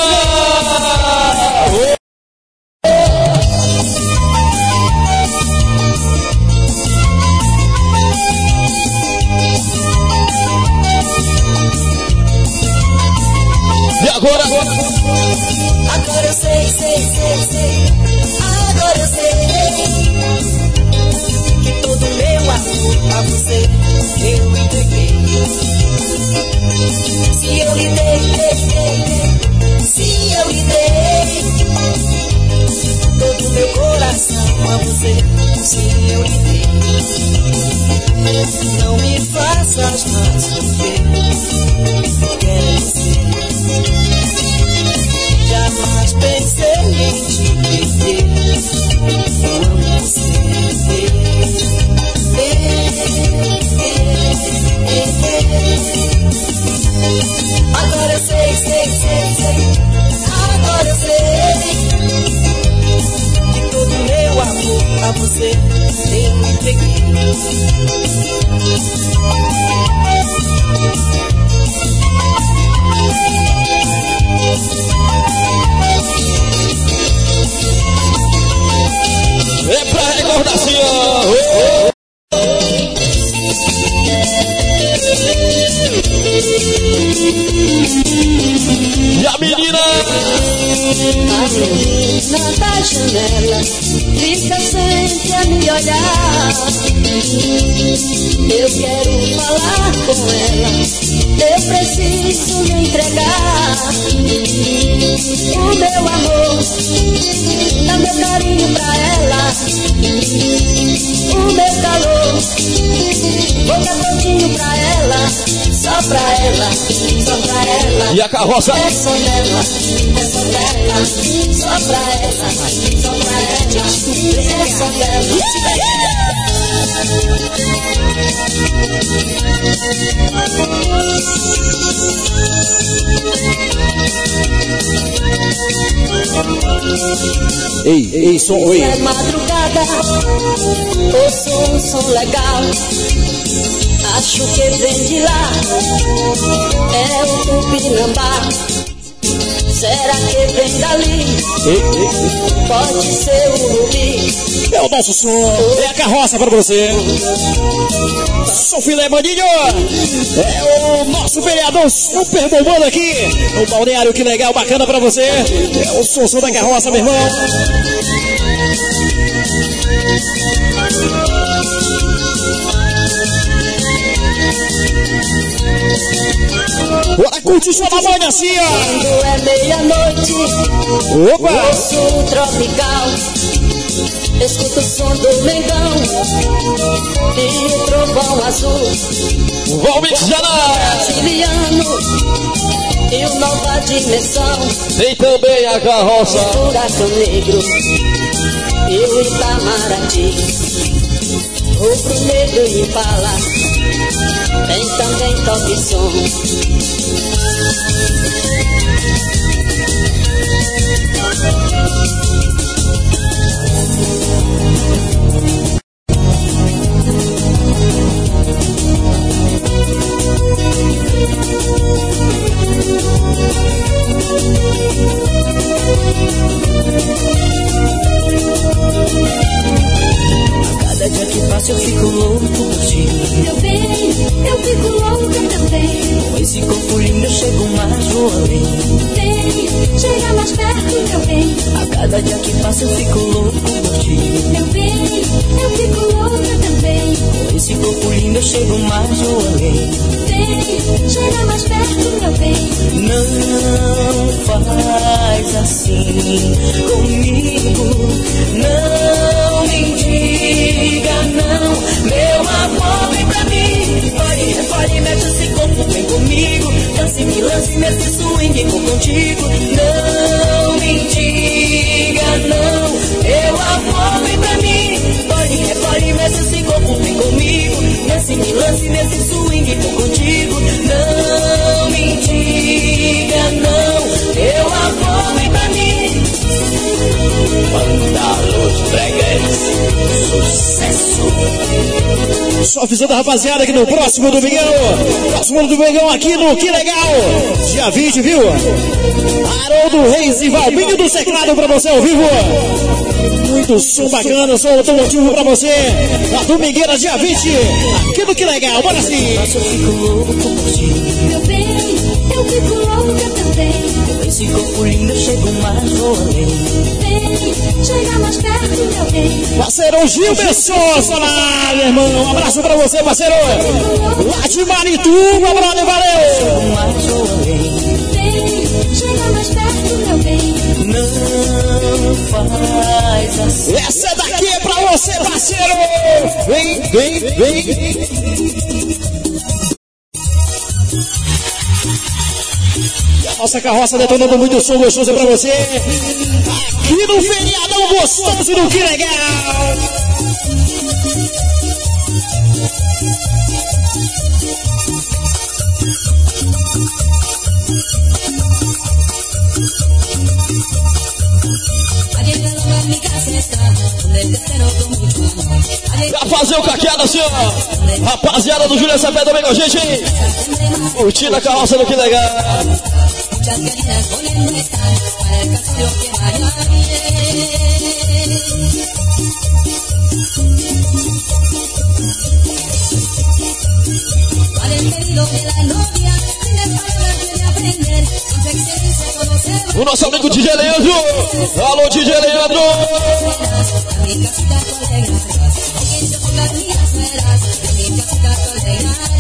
Agora? Agora eu sei, sei, sei, sei. Agora eu sei que todo meu amor a você eu entreguei. Se eu lhe dei, se eu lhe dei todo meu coração a você, se eu lhe dei. Não me faças mais sofrer, quero você. Jamais pensei em te perder. Eu amo. Agora eu sei, sei, sei, sei. Agora eu sei que todo meu amor a você eu entreguei. É pra recordação! E a menina? A menina da janela fica sempre a me olhar. Eu quero falar com ela, eu preciso me entregar. O meu amor, dá meu carinho pra ela. O meu calor, vou dar prontinho pra ela. Só pra ela, só pra ela. E a carroça? É só dela, é só dela, só pra ela, só pra ela, é só dela. Ei, ei, som, oi. É madrugada, ouço um som legal. Acho que vem de lá, é o Tupinambá. Será que vem dali? Pode ser o Rubi. É o nosso som. É a carroça pra você. Sou filé maninho. É o nosso vereador super bombando aqui. O balneário, que legal, bacana pra você. É o som da carroça, meu irmão. Bora curtir sua mamãe ó. Quando é meia-noite, Opa! ouço o tropical. Escuto o som do Mengão e o trovão azul. Mijar Brasiliano e o Nova Dimensão. Tem também a carroça. Furacão Negro e o Itamaraty. Rubro Negro e Impala. Tem também top som. Thank you. Cada dia que passa eu fico louco por ti. Meu bem, eu fico louca também. Com esse corpo lindo eu chego mais vou além. Vem, chega mais perto, meu bem. A cada dia que passa eu fico louco por ti. Meu bem, eu fico louca também. Com esse corpo lindo eu chego mais vou além. Vem, chega mais perto, meu bem. Não faz assim comigo. Nesse swing, contigo. Não me diga não, amor, vem pra mim. Fale, fale, mexe esse corpo, vem comigo. Me lance nesse swing, contigo. Não me diga não, amor, vem pra mim. Mandalos Bregues, sucesso. Só avisando a rapaziada que no próximo domingão, próximo domingão aqui no Que Legal, dia 20, viu? Haroldo Reis e Valbinho do Seclado pra você ao vivo. Muito som bacana, som automotivo pra você. Na domingueira, dia 20, aqui no Que Legal, bora sim. Esse corpo lindo eu chego mais vou além. Vem, chega mais perto, meu bem. Parceiro Gilberson Solar, irmão. Um abraço pra você, parceiro. Lá de Marituba, brother, valeu. Chego mais vou além. Vem, chega mais perto, meu bem. Não faz assim. Essa daqui é pra você, parceiro. Vem, vem, vem. Nossa carroça detonando muito som gostoso pra você. Aqui no feriadão gostoso do Que Legal. Pra fazer o caqueado assim, ó. Rapaziada do Júlio Sapé também com a gente, hein? Curtindo a carroça do que legal. O nosso amigo DJ Leandro. Alô, DJ Leandro.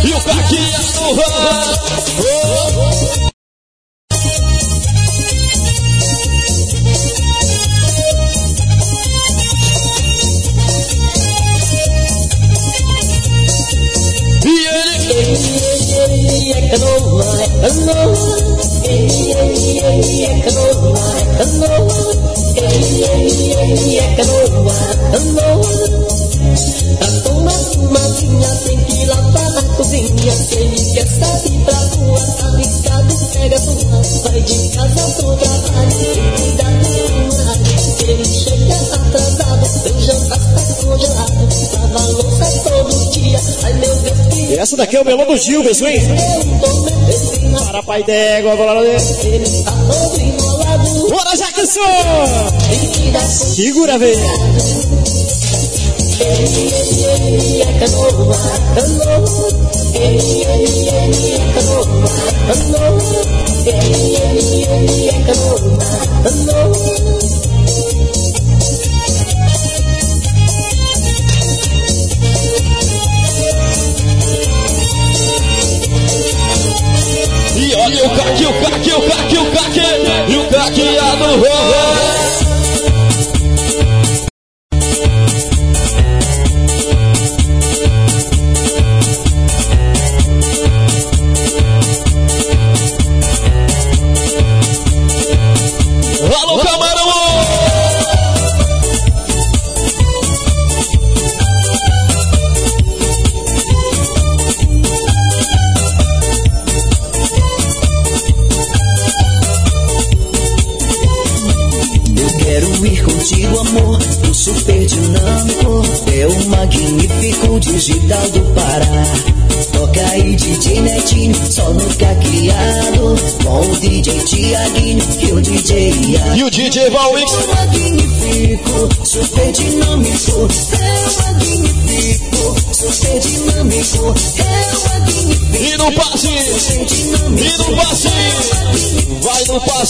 E o caqueado vai. E canoa, ei, ei, ei, é canoa, canoa. Tá tomar uma vinha tem que lavar na cozinha. Quem quer sair pra rua, tá ligado, pega sua. Vai de casa pro trabalho, sem cuidar do mar. Ele chega atrasado, seu jantar tá congelado. Lava a louça todo dia, ai meu Deus. Essa daqui é o melão do Gilberto, hein? Para pai d'égua, agora dele. Jackson! Segura, velho. E olha o caque, o caque, o caque, o caque. E o caqueado rola.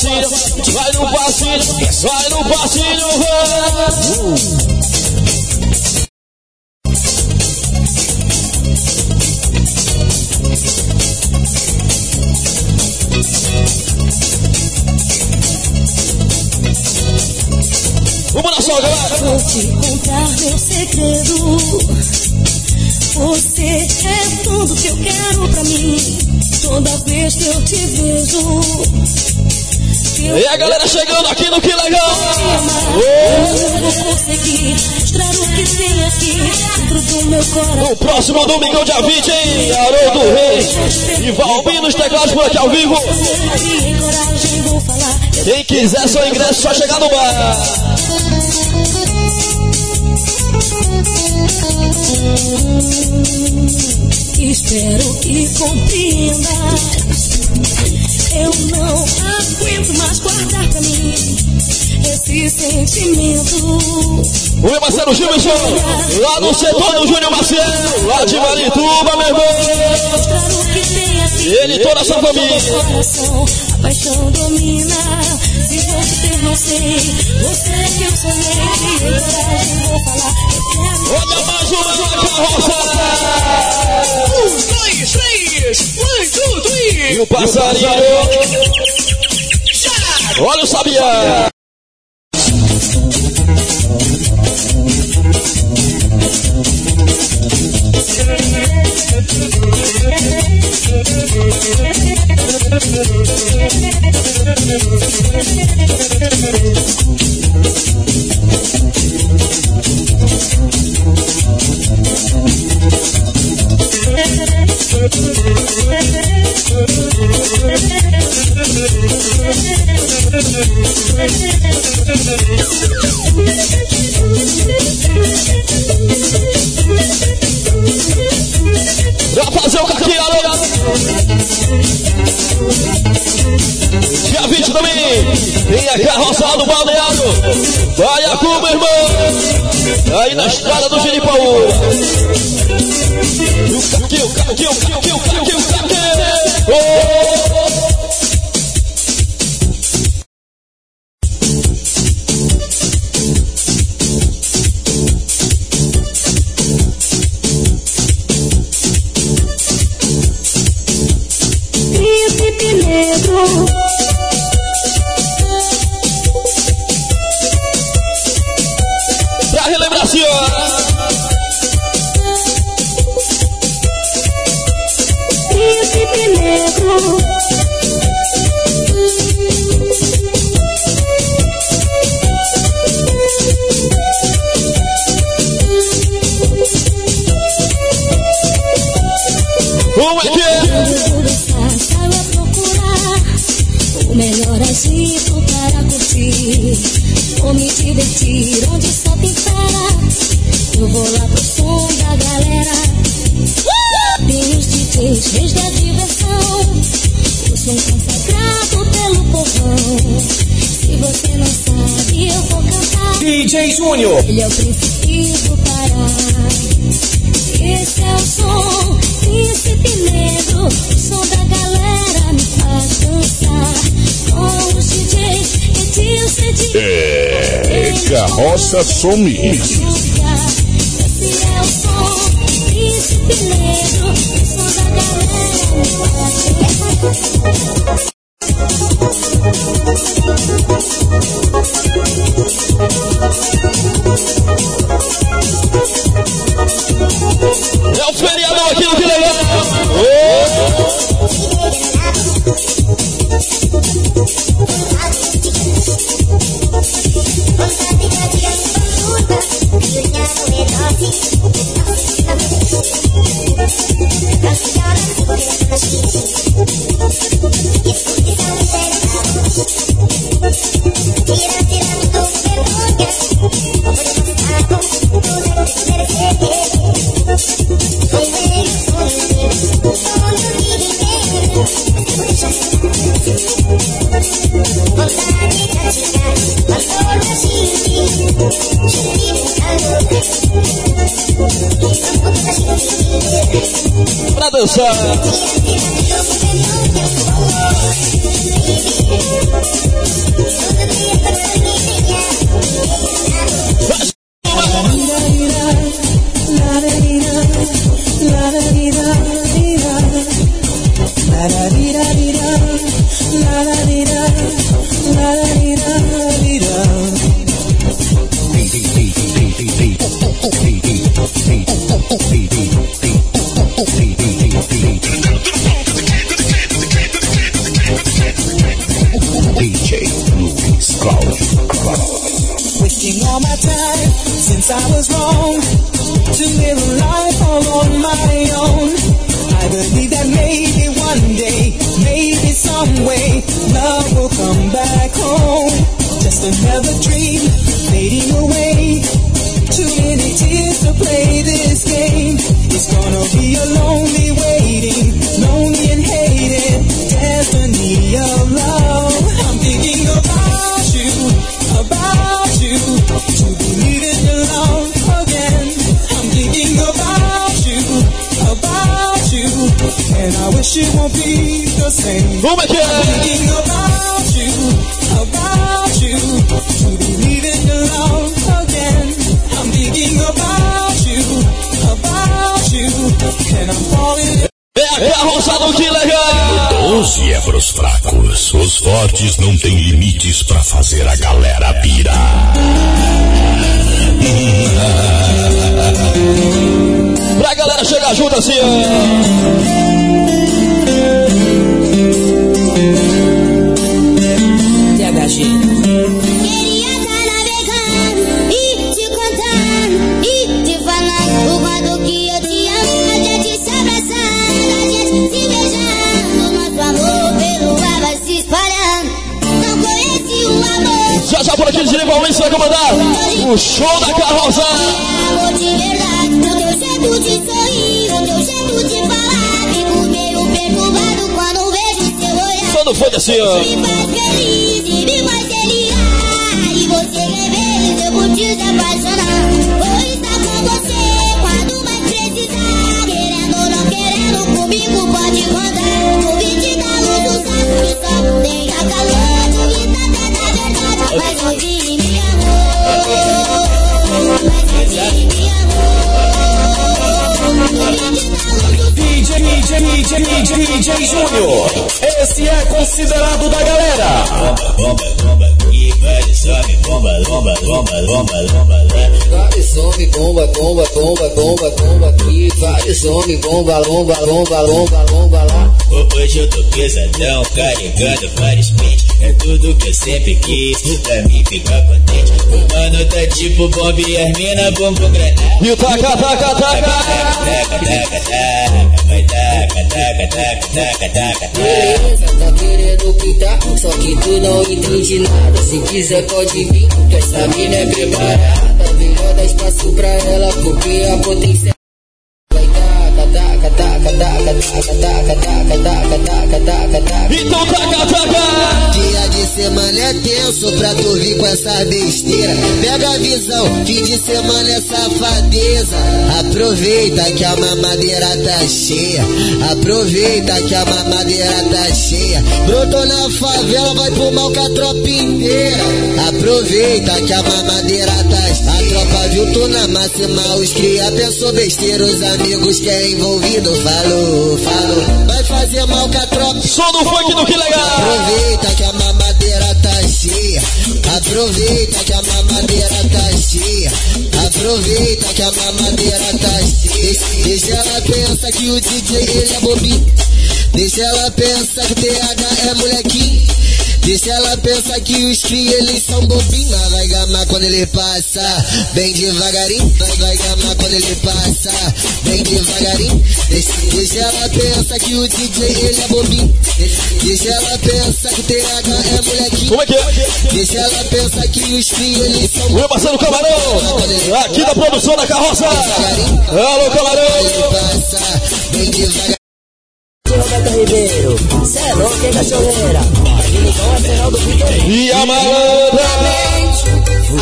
Jesus. Domingo, dia 20, hein? Haroldo Reis e Valbino nos teclados por aqui ao vivo. Quem quiser seu ingresso, só chegar no bar. Espero que compreenda. Eu não aguento mais guardar pra mim esse sentimento. O meu parceiro Gilson, lá no setor do Júnior Macedo, lá de Marituba, meu irmão. Tem. Ele e toda a sua família. A paixão domina. Se vou te ter, não sei. Você é que eu sonhei. Em coragem vou falar. Olha mais uma na carroça. Um, dois, três. One, two, three. E o passarinho. Olha o sabiá. Pra fazer o caqueado. Dia 20 também. Tem a carroça lá do balneário. Vai a Cuba, irmão. Aí na estrada do Giripaú. E o caqueu, caqueu, caqueu, Pra relembrar senhora. Príncipe negro. Como é que é? O melhor agito para curtir. Vou me divertir onde só tem fera. Eu vou lá pro DJ Júnior. Ele é o príncipe do Pará. Esse é o som, príncipe negro. O som da galera me faz dançar. Com os DJs, Edilson de É Carroça Som Mix. Esse é o som, príncipe negro. O som da galera me faz dançar. Pra about you, and I'm falling. É a do Que Legal. Doze é pros fracos. Os fortes não têm limites pra fazer a galera pirar. Pra galera chegar junto assim, ó. THG. Queria navegando te contando te falando o quanto que eu te amo. A gente se abraçando, a gente se beijando. Nosso amor pelo ar vai se espalhando. Não conheci amor. Já já por aqui, Diego Paulista vai comandar o show da carroça. Jeito de sorrir, no teu jeito de falar. Fico meio perturbado quando vejo seu olhar. Todo foi assim, ó. Me faz feliz e me faz feliz. E você quer ver eu vou te apaixonar. DJ, DJ, Júnior. Esse é considerado da galera. bomba, bomba, e vai, sobe, bomba, bomba, bomba, bomba, bomba, Vai, some, bomba, bomba, bomba, bomba, bomba aqui. Vai, some, bomba, bomba, bomba, bomba, bomba lá. Hoje eu tô pesadão, carregando vários pentes. É tudo que eu sempre quis, pra mim ficar contente. O mano tá tipo bomba e as mina bumbum granada. E o taca, taca, taca. Taca, taca, taca, taca, taca, tá querendo pintar, só que tu não entende nada. Se quiser pode vir, que essa mina é preparada. Melhor dar espaço pra ela, porque a potência Visão, fim de semana é safadeza. Aproveita que a mamadeira tá cheia. Aproveita que a mamadeira tá cheia. Brotou na favela, vai pro mal com a tropa inteira. Aproveita que a mamadeira tá cheia. A tropa viu tu na máxima, os cria pensou besteira. Os amigos que é envolvido falou, falou. Vai fazer mal com a tropa. Som do funk do que legal. Aproveita que a mamadeira tá. Aproveita que a mamadeira tá cheia. Aproveita que a mamadeira tá cheia. Deixa ela pensar que o DJ ele é bobinho. Deixa ela pensar que o TH é molequinho. Deixa ela pensar que os cria eles são bobinhos. Mas vai gamar quando ele passa, bem devagarinho. Vai, vai gamar quando ele passa, bem devagarinho. Deixa ela pensar que o DJ ele é bobinho. Deixa ela pensar que o TH é molequinho. Como é que é? Deixa ela pensar que os cria eles são Meu parceiro Camarão, aqui da produção da carroça. Alô, Camarão. bem devagarinho. Roberto Ribeiro, cê é louco, hein, cachoeira? Então é do. E a malandra.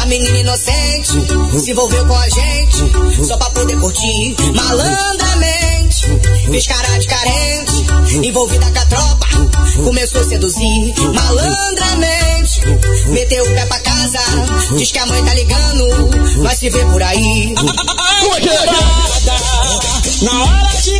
A menina inocente se envolveu com a gente só pra poder curtir malandramente. Fez cara de carente, envolvida com a tropa, começou a seduzir malandramente. Meteu o pé pra casa, diz que a mãe tá ligando, vai se ver por aí. Como é que é? Na hora de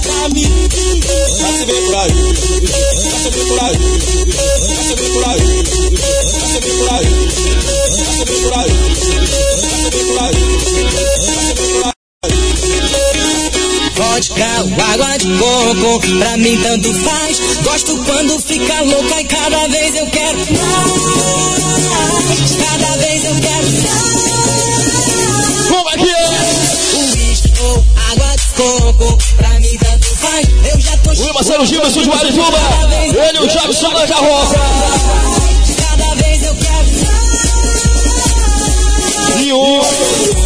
pra mim. Por aí, por aí, por aí, por aí, por aí, por aí, por aí. Vodka ou água de coco, pra mim tanto faz. Gosto quando fica louca e cada vez eu quero mais. Cada vez eu quero mais. Coco, pra mim tanto faz. Eu já tô chegando. O Marcelo Gilson de Guarituba. Ele, o Jobson da Carroça. Cada vez eu quero. E um.